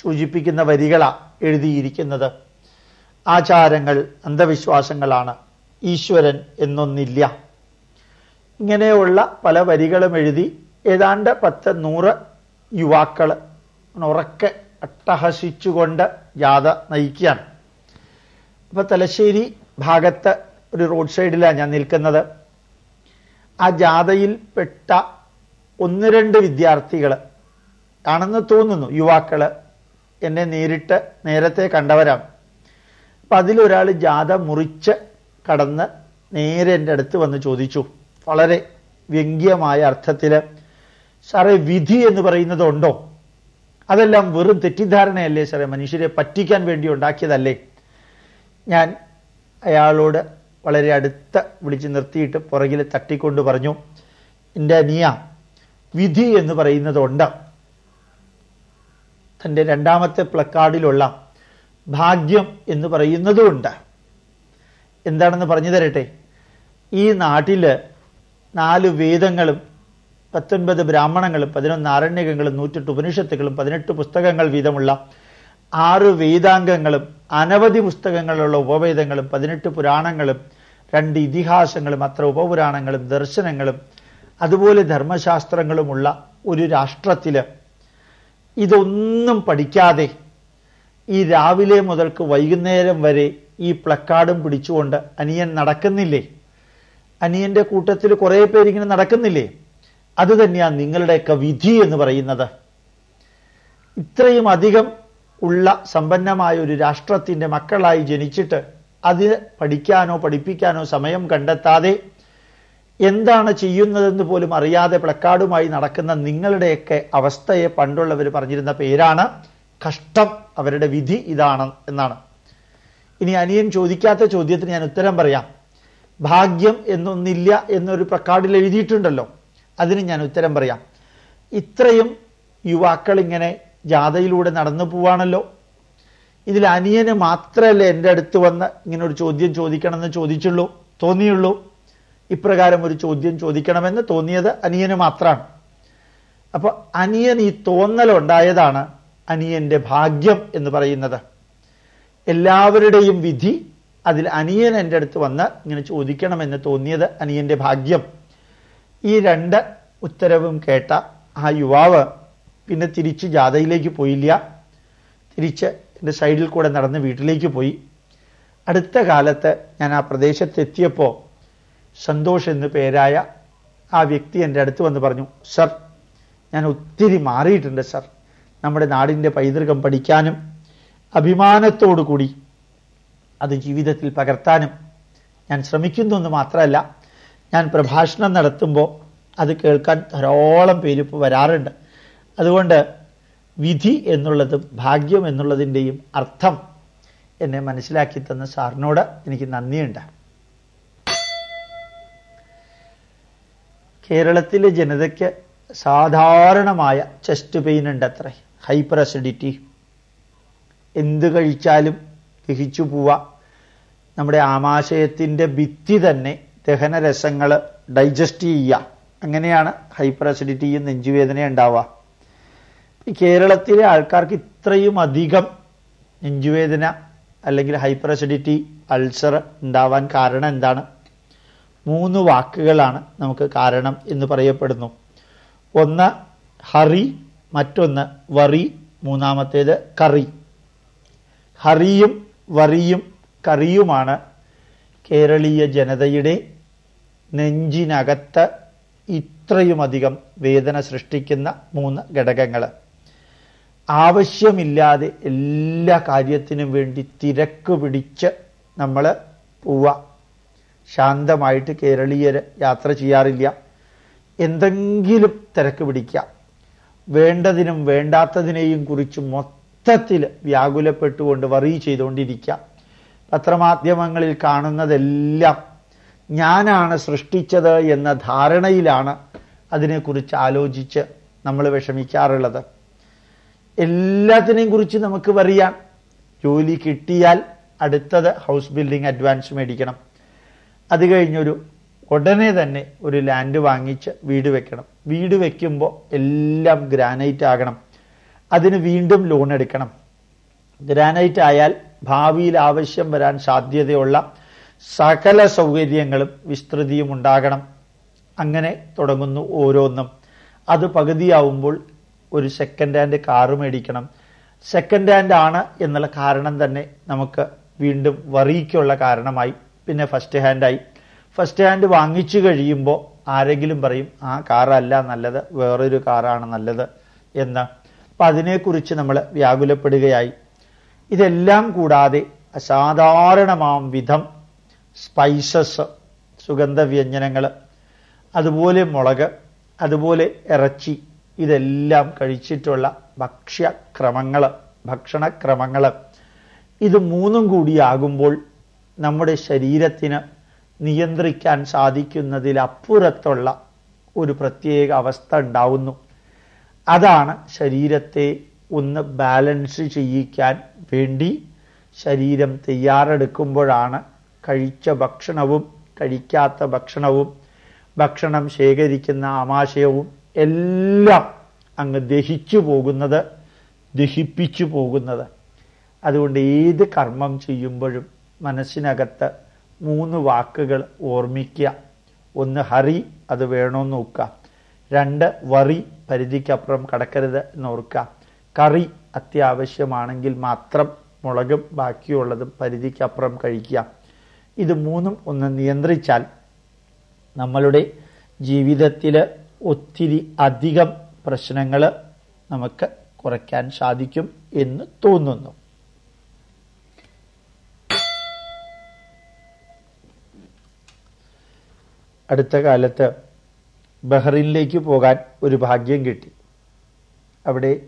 സൂചിപ്പിക്കുന്ന വരികളാണ് എഴുതിയിരിക്കുന്നത്. ആചാരങ്ങൾ അന്ധവിശ്വാസങ്ങളാണ്. ഈശ്വരൻ എന്നൊന്നില്ല. ഇങ്ങനെയുള്ള പല വരികളും എഴുതി ഏതാണ്ട് പത്ത് നൂറ് യുവാക്കൾ ഉറക്കെ അട്ടഹസിച്ചുകൊണ്ട് ജാഥ നയിക്കുകയാണ്. അപ്പോൾ തലശ്ശേരി ഭാഗത്ത് ഒരു റോഡ് സൈഡിലാണ് ഞാൻ നിൽക്കുന്നത്. ആ ജാഥയിൽ പെട്ട ഒന്ന് രണ്ട് വിദ്യാർത്ഥികൾ ആണെന്ന് തോന്നുന്നു. യുവാക്കൾ എന്നെ നേരിട്ട് നേരത്തെ കണ്ടവരാണ്. അപ്പൊ അതിലൊരാൾ ജാഥ മുറിച്ച് കടന്ന് നേരെ എന്റെ അടുത്ത് വന്ന് ചോദിച്ചു. വളരെ വ്യംഗ്യമായ അർത്ഥത്തിൽ സാറേ വിധി എന്ന് പറയുന്നത് ഉണ്ടോ? അതെല്ലാം വെറും തെറ്റിദ്ധാരണയല്ലേ സാറേ? മനുഷ്യരെ പറ്റിക്കാൻ വേണ്ടി ഉണ്ടാക്കിയതല്ലേ? ഞാൻ അയാളോട് വളരെ അടുത്ത് വിളിച്ച് നിർത്തിയിട്ട് പുറകിൽ തട്ടിക്കൊണ്ട് പറഞ്ഞു എന്റെ അനിയ വിധി എന്ന് പറയുന്നതുണ്ട് തന്റെ രണ്ടാമത്തെ പ്ലക്കാർഡിലുള്ള ഭാഗ്യം എന്ന് പറയുന്നതുമുണ്ട് എന്താണെന്ന് പറഞ്ഞു തരട്ടെ? ഈ നാട്ടിൽ നാല് വേദങ്ങളും പത്തൊൻപത് ബ്രാഹ്മണങ്ങളും പതിനൊന്ന് ആരണ്യകങ്ങളും നൂറ്റെട്ട് ഉപനിഷത്തുകളും പതിനെട്ട് പുസ്തകങ്ങൾ വീതമുള്ള ആറ് വേദാംഗങ്ങളും അനവധി പുസ്തകങ്ങളുള്ള ഉപവേദങ്ങളും പതിനെട്ട് പുരാണങ്ങളും രണ്ട് ഇതിഹാസങ്ങളും അത്ര ഉപപുരാണങ്ങളും ദർശനങ്ങളും അതുപോലെ ധർമ്മശാസ്ത്രങ്ങളുമുള്ള ഒരു രാഷ്ട്രത്തിൽ ഇതൊന്നും പഠിക്കാതെ ഈ രാവിലെ മുതൽക്ക് വൈകുന്നേരം വരെ ഈ പ്ലക്കാർഡും പിടിച്ചുകൊണ്ട് അനിയൻ നടക്കുന്നില്ലേ? അനിയന്റെ കൂട്ടത്തിൽ കുറെ പേരിങ്ങനെ നടക്കുന്നില്ലേ? അത് തന്നെയാണ് നിങ്ങളുടെയൊക്കെ വിധി എന്ന് പറയുന്നത്. ഇത്രയും അധികം ഉള്ള സമ്പന്നമായ ഒരു രാഷ്ട്രത്തിന്റെ മക്കളായി ജനിച്ചിട്ട് അത് പഠിക്കാനോ പഠിപ്പിക്കാനോ സമയം കണ്ടെത്താതെ എന്താണ് ചെയ്യുന്നതെന്ന് പോലും അറിയാതെ പ്ലക്കാർഡുമായി നടക്കുന്ന നിങ്ങളുടെയൊക്കെ അവസ്ഥയെ പണ്ടുള്ളവർ പറഞ്ഞിരുന്ന പേരാണ് കഷ്ടം അവരുടെ വിധി ഇതാണ് എന്നാണ്. ഇനി അനിയൻ ചോദിക്കാത്ത ചോദ്യത്തിന് ഞാൻ ഉത്തരം പറയാം. ഭാഗ്യം എന്നൊന്നില്ല എന്നൊരു പ്ലക്കാർഡിൽ എഴുതിയിട്ടുണ്ടല്ലോ. അതിന് ഞാൻ ഉത്തരം പറയാം. ഇത്രയും യുവാക്കൾ ഇങ്ങനെ ജാഥയിലൂടെ നടന്നു പോവാണല്ലോ. ഇതിൽ അനിയന് മാത്രമല്ലേ എന്റെ അടുത്ത് വന്ന് ഇങ്ങനെ ഒരു ചോദ്യം ചോദിക്കണമെന്ന് ചോദിച്ചുള്ളൂ തോന്നിയുള്ളൂ. ഇപ്രകാരം ഒരു ചോദ്യം ചോദിക്കണമെന്ന് തോന്നിയത് അനിയന് മാത്രമാണ്. അപ്പൊ അനിയൻ ഈ തോന്നലുണ്ടായതാണ് അനിയന്റെ ഭാഗ്യം എന്ന് പറയുന്നത്. എല്ലാവരുടെയും വിധി അതിൽ അനിയൻ എന്റെ അടുത്ത് വന്ന് ഇങ്ങനെ ചോദിക്കണമെന്ന് തോന്നിയത് അനിയന്റെ ഭാഗ്യം. ഈ രണ്ട് ഉത്തരവും കേട്ട ആ യുവാവ് പിന്നെ തിരിച്ച് ജാഥയിലേക്ക് പോയില്ല. തിരിച്ച് എന്റെ സൈഡിൽ കൂടെ നടന്ന് വീട്ടിലേക്ക് പോയി. അടുത്ത കാലത്ത് ഞാൻ ആ പ്രദേശത്തെത്തിയപ്പോൾ സന്തോഷ് എന്ന് പേരായ ആ വ്യക്തി എന്റെ അടുത്ത് വന്ന് പറഞ്ഞു സർ ഞാൻ ഒത്തിരി മാറിയിട്ടുണ്ട് സർ. നമ്മുടെ നാടിന്റെ പൈതൃകം പഠിക്കാനും അഭിമാനത്തോടു കൂടി അത് ജീവിതത്തിൽ പകർത്താനും ഞാൻ ശ്രമിക്കുന്നു എന്ന് മാത്രമല്ല ഞാൻ പ്രഭാഷണം നടത്തുമ്പോൾ അത് കേൾക്കാൻ ധാരാളം പേര് വരാറുണ്ട്. അതുകൊണ്ട് വിധി എന്നുള്ളതും ഭാഗ്യം എന്നുള്ളതിന്റെയും അർത്ഥം എന്നെ മനസ്സിലാക്കി തന്ന സാറിനോട് എനിക്ക് നന്ദിയുണ്ട്. കേരളത്തിലെ ജനതയ്ക്ക് സാധാരണമായ ചെസ്റ്റ് പെയിൻ ഉണ്ട് അത്ര ഹൈപ്പർ അസിഡിറ്റി എന്ത് കഴിച്ചാലും ദഹിച്ചു പോവുക നമ്മുടെ ആമാശയത്തിന്റെ ഭിത്തി തന്നെ ദഹനരസങ്ങൾ ഡൈജസ്റ്റ് ചെയ്യുക അങ്ങനെയാണ് ഹൈപ്പർ അസിഡിറ്റിയും നെഞ്ചുവേദന ഉണ്ടാവുക. കേരളത്തിലെ ആൾക്കാർക്ക് ഇത്രയും അധികം നെഞ്ചുവേദന അല്ലെങ്കിൽ ഹൈപ്പർ അസിഡിറ്റി അൾസർ ഉണ്ടാവാൻ കാരണം എന്താണ്? മൂന്ന് വാക്കുകളാണ് നമുക്ക് കാരണം എന്ന് പറയപ്പെടുന്നു. ഒന്ന് ഹറി മറ്റൊന്ന് വറി മൂന്നാമത്തേത് കറി. ഹറിയും വറിയും കറിയുമാണ് കേരളീയ ജനതയുടെ നെഞ്ചിനകത്ത് ഇത്രയുമധികം വേദന സൃഷ്ടിക്കുന്ന മൂന്ന് ഘടകങ്ങൾ ആവശ്യമില്ലാതെ എല്ലാ കാര്യത്തിനും വേണ്ടി തിരക്ക് പിടിച്ച് നമ്മൾ പോവുക ശാന്തമായിട്ട് കേരളീയർ യാത്ര ചെയ്യാറില്ല. എന്തെങ്കിലും തിരക്ക് പിടിക്കുക. വേണ്ടതിനും വേണ്ടാത്തതിനെയും കുറിച്ച് മൊത്തത്തിൽ വ്യാകുലപ്പെട്ടുകൊണ്ട് വറി ചെയ്തുകൊണ്ടിരിക്കുക. പത്രമാധ്യമങ്ങളിൽ കാണുന്നതെല്ലാം ഞാനാണ് സൃഷ്ടിച്ചത് എന്ന ധാരണയിലാണ് അതിനെക്കുറിച്ച് ആലോചിച്ച് നമ്മൾ വിഷമിക്കാറുള്ളത്. എല്ലാത്തിനെയും കുറിച്ച് നമുക്ക് പറയാം ജോലി കിട്ടിയാൽ അടുത്തത് ഹൗസ് ബിൽഡിംഗ് അഡ്വാൻസ് മേടിക്കണം. അത് കഴിഞ്ഞൊരു ഉടനെ തന്നെ ഒരു ലാൻഡ് വാങ്ങിച്ച് വീട് വെക്കണം. വീട് വെക്കുമ്പോൾ എല്ലാം ഗ്രാനൈറ്റ് ആകണം. അതിന് വീണ്ടും ലോൺ എടുക്കണം. ഗ്രാനൈറ്റ് ആയാൽ ഭാവിയിൽ ആവശ്യം വരാൻ സാധ്യതയുള്ള സകല സൗകര്യങ്ങളും വിസ്തൃതിയും ഉണ്ടാകണം. അങ്ങനെ തുടങ്ങുന്നു ഓരോന്നും. അത് പകുതിയാവുമ്പോൾ ഒരു സെക്കൻഡ് ഹാൻഡ് കാറ് മേടിക്കണം. സെക്കൻഡ് ഹാൻഡ് ആണ് എന്നുള്ള കാരണം തന്നെ നമുക്ക് വീണ്ടും വറിക്കുള്ള കാരണമായി. പിന്നെ ഫസ്റ്റ് ഹാൻഡായി ഫസ്റ്റ് ഹാൻഡ് വാങ്ങിച്ചു കഴിയുമ്പോൾ ആരെങ്കിലും പറയും ആ കാറല്ല നല്ലത് വേറൊരു കാറാണ് നല്ലത് എന്ന്. അപ്പം അതിനെക്കുറിച്ച് നമ്മൾ വ്യാകുലപ്പെടുകയായി. ഇതെല്ലാം കൂടാതെ അസാധാരണമാം വിധം സ്പൈസസ് സുഗന്ധവ്യഞ്ജനങ്ങൾ അതുപോലെ മുളക് അതുപോലെ ഇറച്ചി ഇതെല്ലാം കഴിച്ചിട്ടുള്ള ഭക്ഷ്യക്രമങ്ങൾ ഭക്ഷണക്രമങ്ങൾ ഇത് മൂന്നും കൂടിയാകുമ്പോൾ നമ്മുടെ ശരീരത്തിന് നിയന്ത്രിക്കാൻ സാധിക്കുന്നതിലപ്പുറത്തുള്ള ഒരു പ്രത്യേക അവസ്ഥ ഉണ്ടാവുന്നു. അതാണ് ശരീരത്തെ ഒന്ന് ബാലൻസ് ചെയ്യിക്കാൻ വേണ്ടി ശരീരം തയ്യാറെടുക്കുമ്പോഴാണ് കഴിച്ച ഭക്ഷണവും കഴിക്കാത്ത ഭക്ഷണവും ഭക്ഷണം ശേഖരിക്കുന്ന ആമാശയവും എല്ലാം അങ്ങ് ദഹിച്ചു പോകുന്നത് ദഹിപ്പിച്ചു പോകുന്നത്. അതുകൊണ്ട് ഏത് കർമ്മം ചെയ്യുമ്പോഴും മനസ്സിനകത്ത് മൂന്ന് വാക്കുകൾ ഓർമ്മിക്കുക. ഒന്ന് ഹറി അത് വേണമെന്ന് നോക്കുക. രണ്ട് വറി പരിധിക്കപ്പുറം കടക്കരുത് എന്ന് ഓർക്കുക. കറി അത്യാവശ്യമാണെങ്കിൽ മാത്രം മുളകും ബാക്കിയുള്ളതും പരിധിക്കപ്പുറം കഴിക്കുക. ഇത് മൂന്നും ഒന്ന് നിയന്ത്രിച്ചാൽ നമ്മളുടെ ജീവിതത്തിൽ ഒത്തിരി അധികം പ്രശ്നങ്ങൾ നമുക്ക് കുറയ്ക്കാൻ സാധിക്കും എന്ന് തോന്നുന്നു. അടുത്ത കാലത്ത് ബഹ്റിനിലേക്ക് പോകാൻ ഒരു ഭാഗ്യം കിട്ടി. അവിടെ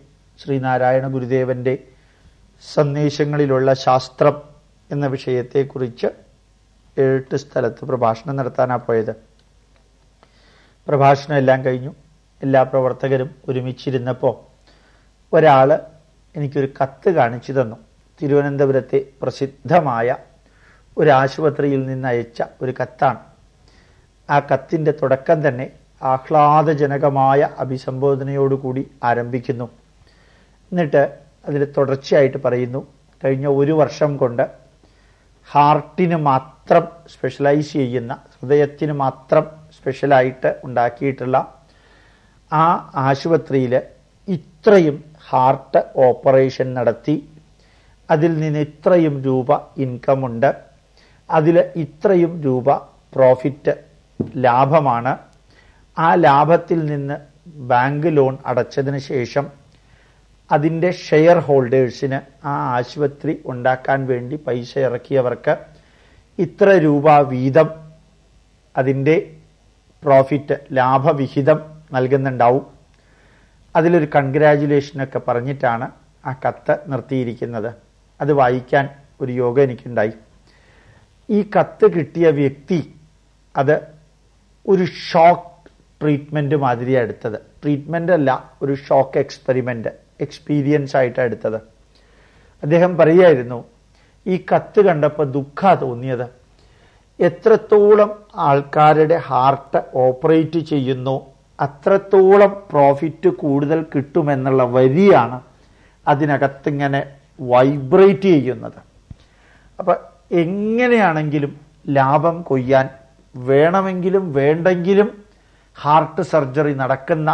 ശ്രീനാരായണ ഗുരുദേവന്റെ സന്ദേശങ്ങളിലുള്ള ശാസ്ത്രം എന്ന വിഷയത്തെക്കുറിച്ച് എട്ട് സ്ഥലത്ത് പ്രഭാഷണം നടത്താനാണ് പോയത്. പ്രഭാഷണം എല്ലാം കഴിഞ്ഞു. എല്ലാ പ്രവർത്തകരും ഒരുമിച്ചിരുന്നപ്പോൾ ഒരാൾ എനിക്കൊരു കത്ത് കാണിച്ചു തന്നു. തിരുവനന്തപുരത്തെ പ്രസിദ്ധമായ ഒരു ആശുപത്രിയിൽ നിന്ന് അയച്ച ഒരു കത്താണ്. ആ കത്തിന്റെ തുടക്കം തന്നെ ആഹ്ലാദജനകമായ അഭിസംബോധനയോടുകൂടി ആരംഭിക്കുന്നു. എന്നിട്ട് അതിൽ തുടർച്ചയായിട്ട് പറയുന്നു. കഴിഞ്ഞ ഒരു വർഷം കൊണ്ട് ഹാർട്ടിന് മാത്രം സ്പെഷ്യലൈസ് ചെയ്യുന്ന ഹൃദയത്തിന് മാത്രം സ്പെഷ്യലായിട്ട് ഉണ്ടാക്കിയിട്ടുള്ള ആ ആശുപത്രിയിൽ ഇത്രയും ഹാർട്ട് ഓപ്പറേഷൻ നടത്തി. അതിൽ നിന്ന് ഇത്രയും രൂപ ഇൻകം ഉണ്ട്. അതിൽ ഇത്രയും രൂപ പ്രോഫിറ്റ് ലാഭമാണ്. ആ ലാഭത്തിൽ നിന്ന് ബാങ്ക് ലോൺ അടച്ചതിന് ശേഷം അതിന്റെ ഷെയർ ഹോൾഡേഴ്സിന് ആ ആശുപത്രി ഉണ്ടാക്കാൻ വേണ്ടി പൈസ ഇറക്കിയവർക്ക് ഇത്ര രൂപ വീതം അതിന്റെ പ്രോഫിറ്റ് ലാഭവിഹിതം നൽകുന്നുണ്ടാവും. അതിലൊരു കൺഗ്രാജുലേഷനൊക്കെ പറഞ്ഞിട്ടാണ് ആ കത്ത് നിർത്തിയിരിക്കുന്നത്. അത് വായിക്കാൻ ഒരു യോഗ എനിക്കുണ്ടായി. ഈ കത്ത് കിട്ടിയ വ്യക്തി അത് ഒരു ഷോക്ക് ട്രീറ്റ്മെന്റ് മാതിരിയാണ് എടുത്തത്. ട്രീറ്റ്മെന്റ് അല്ല ഒരു ഷോക്ക് എക്സ്പെരിമെന്റ് എക്സ്പീരിയൻസ് ആയിട്ടാണ് എടുത്തത്. അദ്ദേഹം പറയായിരുന്നു ഈ കത്ത് കണ്ടപ്പോൾ ദുഃഖ തോന്നിയത്. എത്രത്തോളം ആൾക്കാരുടെ ഹാർട്ട് ഓപ്പറേറ്റ് ചെയ്യുന്നു അത്രത്തോളം പ്രോഫിറ്റ് കൂടുതൽ കിട്ടുമെന്നുള്ള വരിയാണ് അതിനകത്തിങ്ങനെ വൈബ്രേറ്റ് ചെയ്യുന്നത്. അപ്പം എങ്ങനെയാണെങ്കിലും ലാഭം കൊയ്യാൻ വേണമെങ്കിലും വേണ്ടെങ്കിലും ഹാർട്ട് സർജറി നടക്കുന്ന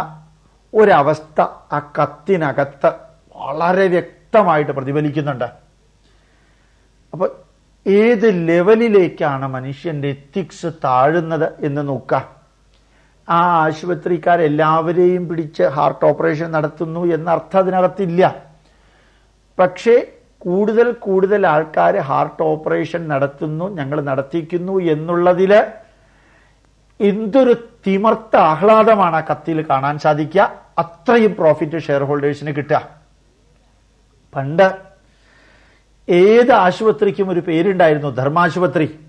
ഒരവസ്ഥ ആ കത്തിനകത്ത് വളരെ വ്യക്തമായിട്ട് പ്രതിഫലിക്കുന്നുണ്ട്. അപ്പൊ ഏത് ലെവലിലേക്കാണ് മനുഷ്യന്റെ എത്തിക്സ് താഴുന്നത് എന്ന് നോക്കാം ആ ആശുപത്രിക്കാരെല്ലാവരെയും പിടിച്ച് ഹാർട്ട് ഓപ്പറേഷൻ നടത്തുന്നു എന്ന അർത്ഥം അതിനകത്തില്ല. പക്ഷേ കൂടുതൽ കൂടുതൽ ആൾക്കാർ ഹാർട്ട് ഓപ്പറേഷൻ നടത്തുന്നു ഞങ്ങൾ നടത്തിക്കുന്നു എന്നുള്ളതിൽ എന്തൊരു തിമർത്ത ആഹ്ലാദമാണ് ആ കത്തിൽ കാണാൻ സാധിക്കുക. അത്രയും പ്രോഫിറ്റ് ഷെയർ ഹോൾഡേഴ്സിന് കിട്ടുക. പണ്ട് ഏത് ആശുപത്രിക്കും ഒരു പേരുണ്ടായിരുന്നു ധർമാശുപത്രി.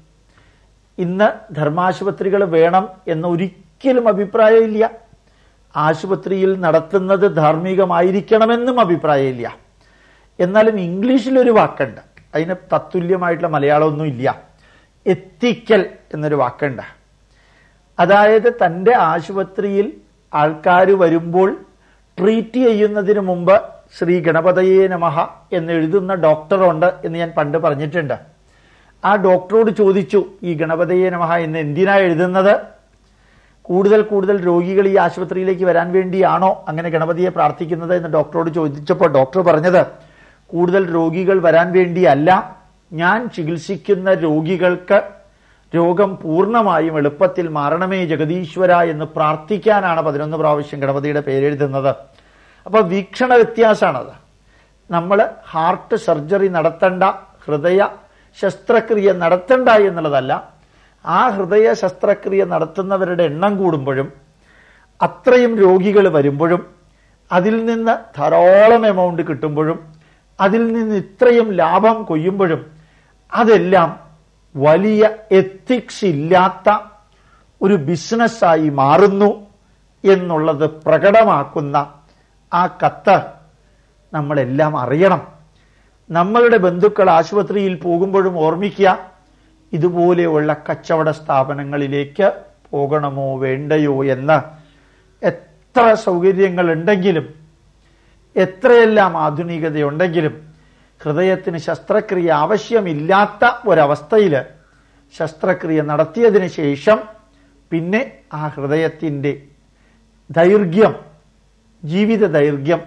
ഇന്ന് ധർമാശുപത്രികൾ വേണം എന്ന് ഒരിക്കലും അഭിപ്രായമില്ല. ആശുപത്രിയിൽ നടത്തുന്നത് ധാർമ്മികമായിരിക്കണമെന്നും അഭിപ്രായമില്ല. എന്നാലും ഇംഗ്ലീഷിലൊരു വാക്കുണ്ട്. അതിന് തത്തുല്യമായിട്ടുള്ള മലയാളമൊന്നും ഇല്ല എത്തിക്കൽ എന്നൊരു വാക്കുണ്ട്. അതായത് തന്റെ ആശുപത്രിയിൽ ആൾക്കാർ വരുമ്പോൾ ട്രീറ്റ് ചെയ്യുന്നതിന് മുമ്പ് ശ്രീ ഗണപതയേ നമഹ എന്ന് എഴുതുന്ന ഡോക്ടറുണ്ട് എന്ന് ഞാൻ പണ്ട് പറഞ്ഞിട്ടുണ്ട്. ആ ഡോക്ടറോട് ചോദിച്ചു ഈ ഗണപതയേ നമഹ എന്ന് എന്തിനാ എഴുതുന്നത്? കൂടുതൽ കൂടുതൽ രോഗികൾ ഈ ആശുപത്രിയിലേക്ക് വരാൻ വേണ്ടിയാണോ അങ്ങനെ ഗണപതിയെ പ്രാർത്ഥിക്കുന്നത്? എന്ന് ഡോക്ടറോട് ചോദിച്ചപ്പോൾ ഡോക്ടർ പറഞ്ഞത് കൂടുതൽ രോഗികൾ വരാൻ വേണ്ടിയല്ല. ഞാൻ ചികിത്സിക്കുന്ന രോഗികൾക്ക് രോഗം പൂർണമായും എളുപ്പത്തിൽ മാറണമേ ജഗദീശ്വര എന്ന് പ്രാർത്ഥിക്കാനാണ് പതിനൊന്ന് പ്രാവശ്യം ഗണപതിയുടെ പേരെഴുതുന്നത്. അപ്പൊ വീക്ഷണ വ്യത്യാസമാണത് നമ്മൾ ഹാർട്ട് സർജറി നടത്തണ്ട ഹൃദയ ശസ്ത്രക്രിയ നടത്തണ്ട എന്നുള്ളതല്ല ആ ഹൃദയ ശസ്ത്രക്രിയ നടത്തുന്നവരുടെ എണ്ണം കൂടുമ്പോഴും അത്രയും രോഗികൾ വരുമ്പോഴും അതിൽ നിന്ന് ധാരാളം എമൗണ്ട് കിട്ടുമ്പോഴും അതിൽ നിന്ന് ഇത്രയും ലാഭം കൊയ്യുമ്പോഴും അതെല്ലാം വലിയ എത്തിക്സ് ഇല്ലാത്ത ഒരു ബിസിനസ്സായി മാറുന്നു എന്നുള്ളത് പ്രകടമാക്കുന്ന ആ കത്ത് നമ്മളെല്ലാം അറിയണം. നമ്മളുടെ ബന്ധുക്കൾ ആശുപത്രിയിൽ പോകുമ്പോഴും ഓർമ്മിക്കുക ഇതുപോലെയുള്ള കച്ചവട സ്ഥാപനങ്ങളിലേക്ക് പോകണമോ വേണ്ടയോ എന്ന്. എത്ര സൗകര്യങ്ങൾ ഉണ്ടെങ്കിലും എത്രയെല്ലാം ആധുനികതയുണ്ടെങ്കിലും ഹൃദയത്തിന് ശസ്ത്രക്രിയ ആവശ്യമില്ലാത്ത ഒരവസ്ഥയിൽ ശസ്ത്രക്രിയ നടത്തിയതിന് ശേഷം പിന്നെ ആ ഹൃദയത്തിന്റെ ദൈർഘ്യം ജീവിത ദൈർഘ്യം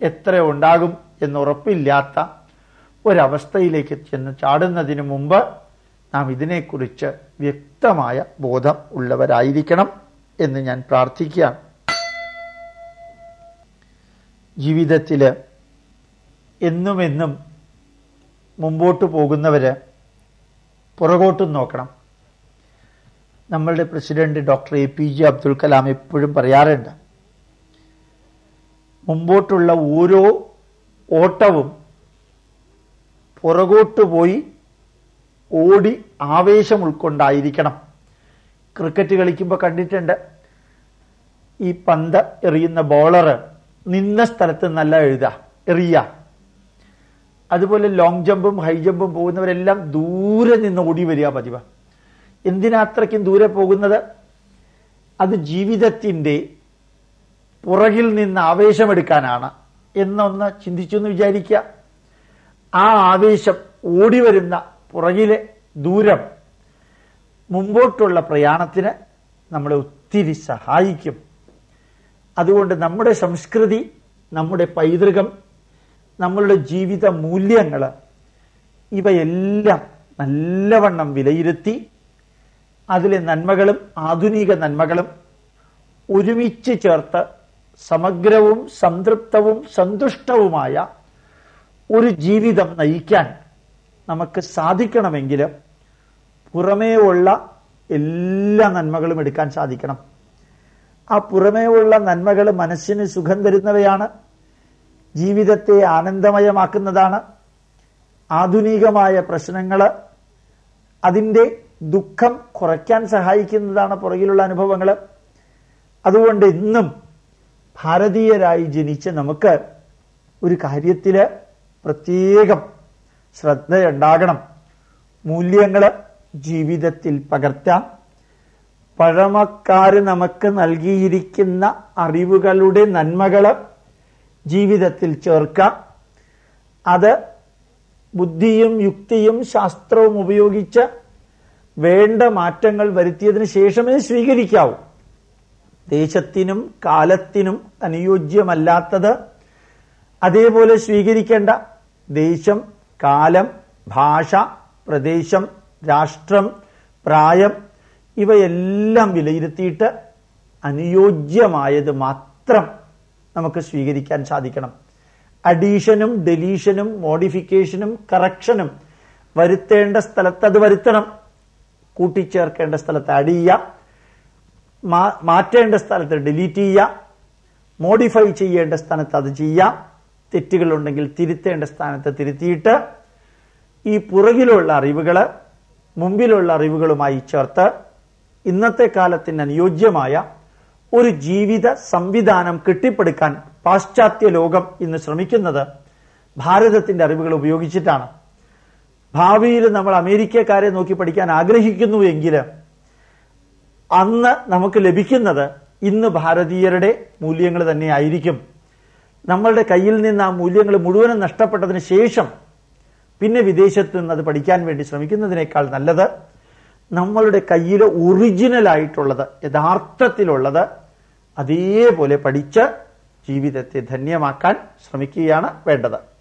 എത്ര ഉണ്ടാകും എന്നുറപ്പില്ലാത്ത ഒരവസ്ഥയിലേക്ക് ചെന്ന് ചാടുന്നതിന് മുമ്പ് നാം ഇതിനെക്കുറിച്ച് വ്യക്തമായ ബോധം ഉള്ളവരായിരിക്കണം എന്ന് ഞാൻ പ്രാർത്ഥിക്കുകയാണ്. ജീവിതത്തിൽ എന്നും എന്നും മുമ്പോട്ട് പോകുന്നവര് പുറകോട്ടും നോക്കണം. നമ്മളുടെ president doctor A P J Abdul Kalam എപ്പോഴും പറയാറുണ്ട് മുമ്പോട്ടുള്ള ഓരോ ഓട്ടവും പുറകോട്ട് പോയി ഓടി ആവേശം ഉൾക്കൊണ്ടായിരിക്കണം. ക്രിക്കറ്റ് കളിക്കുമ്പോൾ കണ്ടിട്ടുണ്ട് ഈ പന്ത് എറിയുന്ന ബോളർ നിന്ന സ്ഥലത്ത് നല്ല എഴുതുക എറിയ. അതുപോലെ ലോങ് ജമ്പും ഹൈ ജമ്പും പോകുന്നവരെല്ലാം ദൂരെ നിന്ന് ഓടി വരിക പതിവ്. എന്തിനാത്രയ്ക്കും ദൂരെ പോകുന്നത്? അത് ജീവിതത്തിന്റെ പുറകിൽ നിന്ന് ആവേശമെടുക്കാനാണ് എന്നൊന്ന് ചിന്തിച്ചു എന്ന് വിചാരിക്കുക. ആ ആവേശം ഓടിവരുന്ന പുറകിലെ ദൂരം മുമ്പോട്ടുള്ള പ്രയാണത്തിന് നമ്മളെ ഒത്തിരി സഹായിക്കും. അതുകൊണ്ട് നമ്മുടെ സംസ്കൃതി നമ്മുടെ പൈതൃകം നമ്മളുടെ ജീവിത മൂല്യങ്ങൾ ഇവയെല്ലാം നല്ലവണ്ണം വിലയിരുത്തി അതിലെ നന്മകളും ആധുനിക നന്മകളും ഒരുമിച്ച് ചേർത്ത് സമഗ്രവും സംതൃപ്തവും സന്തുഷ്ടവുമായ ഒരു ജീവിതം നയിക്കാൻ നമുക്ക് സാധിക്കണമെങ്കിൽ പുറമേ ഉള്ള എല്ലാ നന്മകളും എടുക്കാൻ സാധിക്കണം. ആ പുറമേ ഉള്ള നന്മകൾ മനസ്സിന് സുഖം തരുന്നവയാണ് ജീവിതത്തെ ആനന്ദമയമാക്കുന്നതാണ് ആധുനികമായ പ്രശ്നങ്ങൾ അതിന്റെ ദുഃഖം കുറയ്ക്കാൻ സഹായിക്കുന്നതാണ് പുറകിലുള്ള അനുഭവങ്ങൾ അതുകൊണ്ട് ഇന്നും ഭാരതീയരായി ജനിച്ച നമുക്ക് ഒരു കാര്യത്തിൽ പ്രത്യേകം ശ്രദ്ധയുണ്ടാകണം. മൂല്യങ്ങൾ ജീവിതത്തിൽ പകർത്താം. പഴമക്കാർ നമുക്ക് നൽകിയിരിക്കുന്ന അറിവുകളുടെ നന്മകൾ ജീവിതത്തിൽ ചേർക്കാം. അത് ബുദ്ധിയും യുക്തിയും ശാസ്ത്രവും ഉപയോഗിച്ച് വേണ്ട മാറ്റങ്ങൾ വരുത്തിയതിനു ശേഷമേ സ്വീകരിക്കാവൂ. ദേശത്തിനും കാലത്തിനും അനുയോജ്യമല്ലാത്തത് അതേപോലെ സ്വീകരിക്കേണ്ട ദേശം കാലം ഭാഷ പ്രദേശം രാഷ്ട്രം പ്രായം ഇവയെല്ലാം വിലയിരുത്തിയിട്ട് അനുയോജ്യമായത് മാത്രം നമുക്ക് സ്വീകരിക്കാൻ സാധിക്കണം. അഡീഷനും ഡെലീഷനും മോഡിഫിക്കേഷനും കറക്ഷനും വരുത്തേണ്ട സ്ഥലത്ത് അത് വരുത്തണം. കൂട്ടിച്ചേർക്കേണ്ട സ്ഥലത്ത് ആഡ് ചെയ്യാം മാറ്റേണ്ട സ്ഥലത്ത് ഡിലീറ്റ് ചെയ്യാം മോഡിഫൈ ചെയ്യേണ്ട സ്ഥാനത്ത് അത് ചെയ്യാം തെറ്റുകളുണ്ടെങ്കിൽ തിരുത്തേണ്ട സ്ഥാനത്ത് തിരുത്തിയിട്ട് ഈ പുറകിലുള്ള അറിവുകൾ മുമ്പിലുള്ള അറിവുകളുമായി ചേർത്ത് ഇന്നത്തെ കാലത്തിന് അനുയോജ്യമായ ഒരു ജീവിത സംവിധാനം കെട്ടിപ്പടുക്കാൻ പാശ്ചാത്യ ലോകം ഇന്ന് ശ്രമിക്കുന്നത് ഭാരതത്തിന്റെ അറിവുകൾ ഉപയോഗിച്ചിട്ടാണ്. ഭാവിയിൽ നമ്മൾ അമേരിക്കക്കാരെ നോക്കി പഠിക്കാൻ ആഗ്രഹിക്കുന്നു എങ്കിൽ അന്ന് നമുക്ക് ലഭിക്കുന്നത് ഇന്ന് ഭാരതീയരുടെ മൂല്യങ്ങൾ തന്നെ ആയിരിക്കും. നമ്മളുടെ കയ്യിൽ നിന്ന് ആ മൂല്യങ്ങൾ മുഴുവനും നഷ്ടപ്പെട്ടതിന് ശേഷം പിന്നെ വിദേശത്ത് നിന്ന് അത് പഠിക്കാൻ വേണ്ടി ശ്രമിക്കുന്നതിനേക്കാൾ നല്ലത് നമ്മളുടെ കയ്യിൽ ഒറിജിനൽ ആയിട്ടുള്ളത് യഥാർത്ഥത്തിലുള്ളത് അതേപോലെ പഠിച്ച് ജീവിതത്തെ ധന്യമാക്കാൻ ശ്രമിക്കുകയാണ് വേണ്ടത്.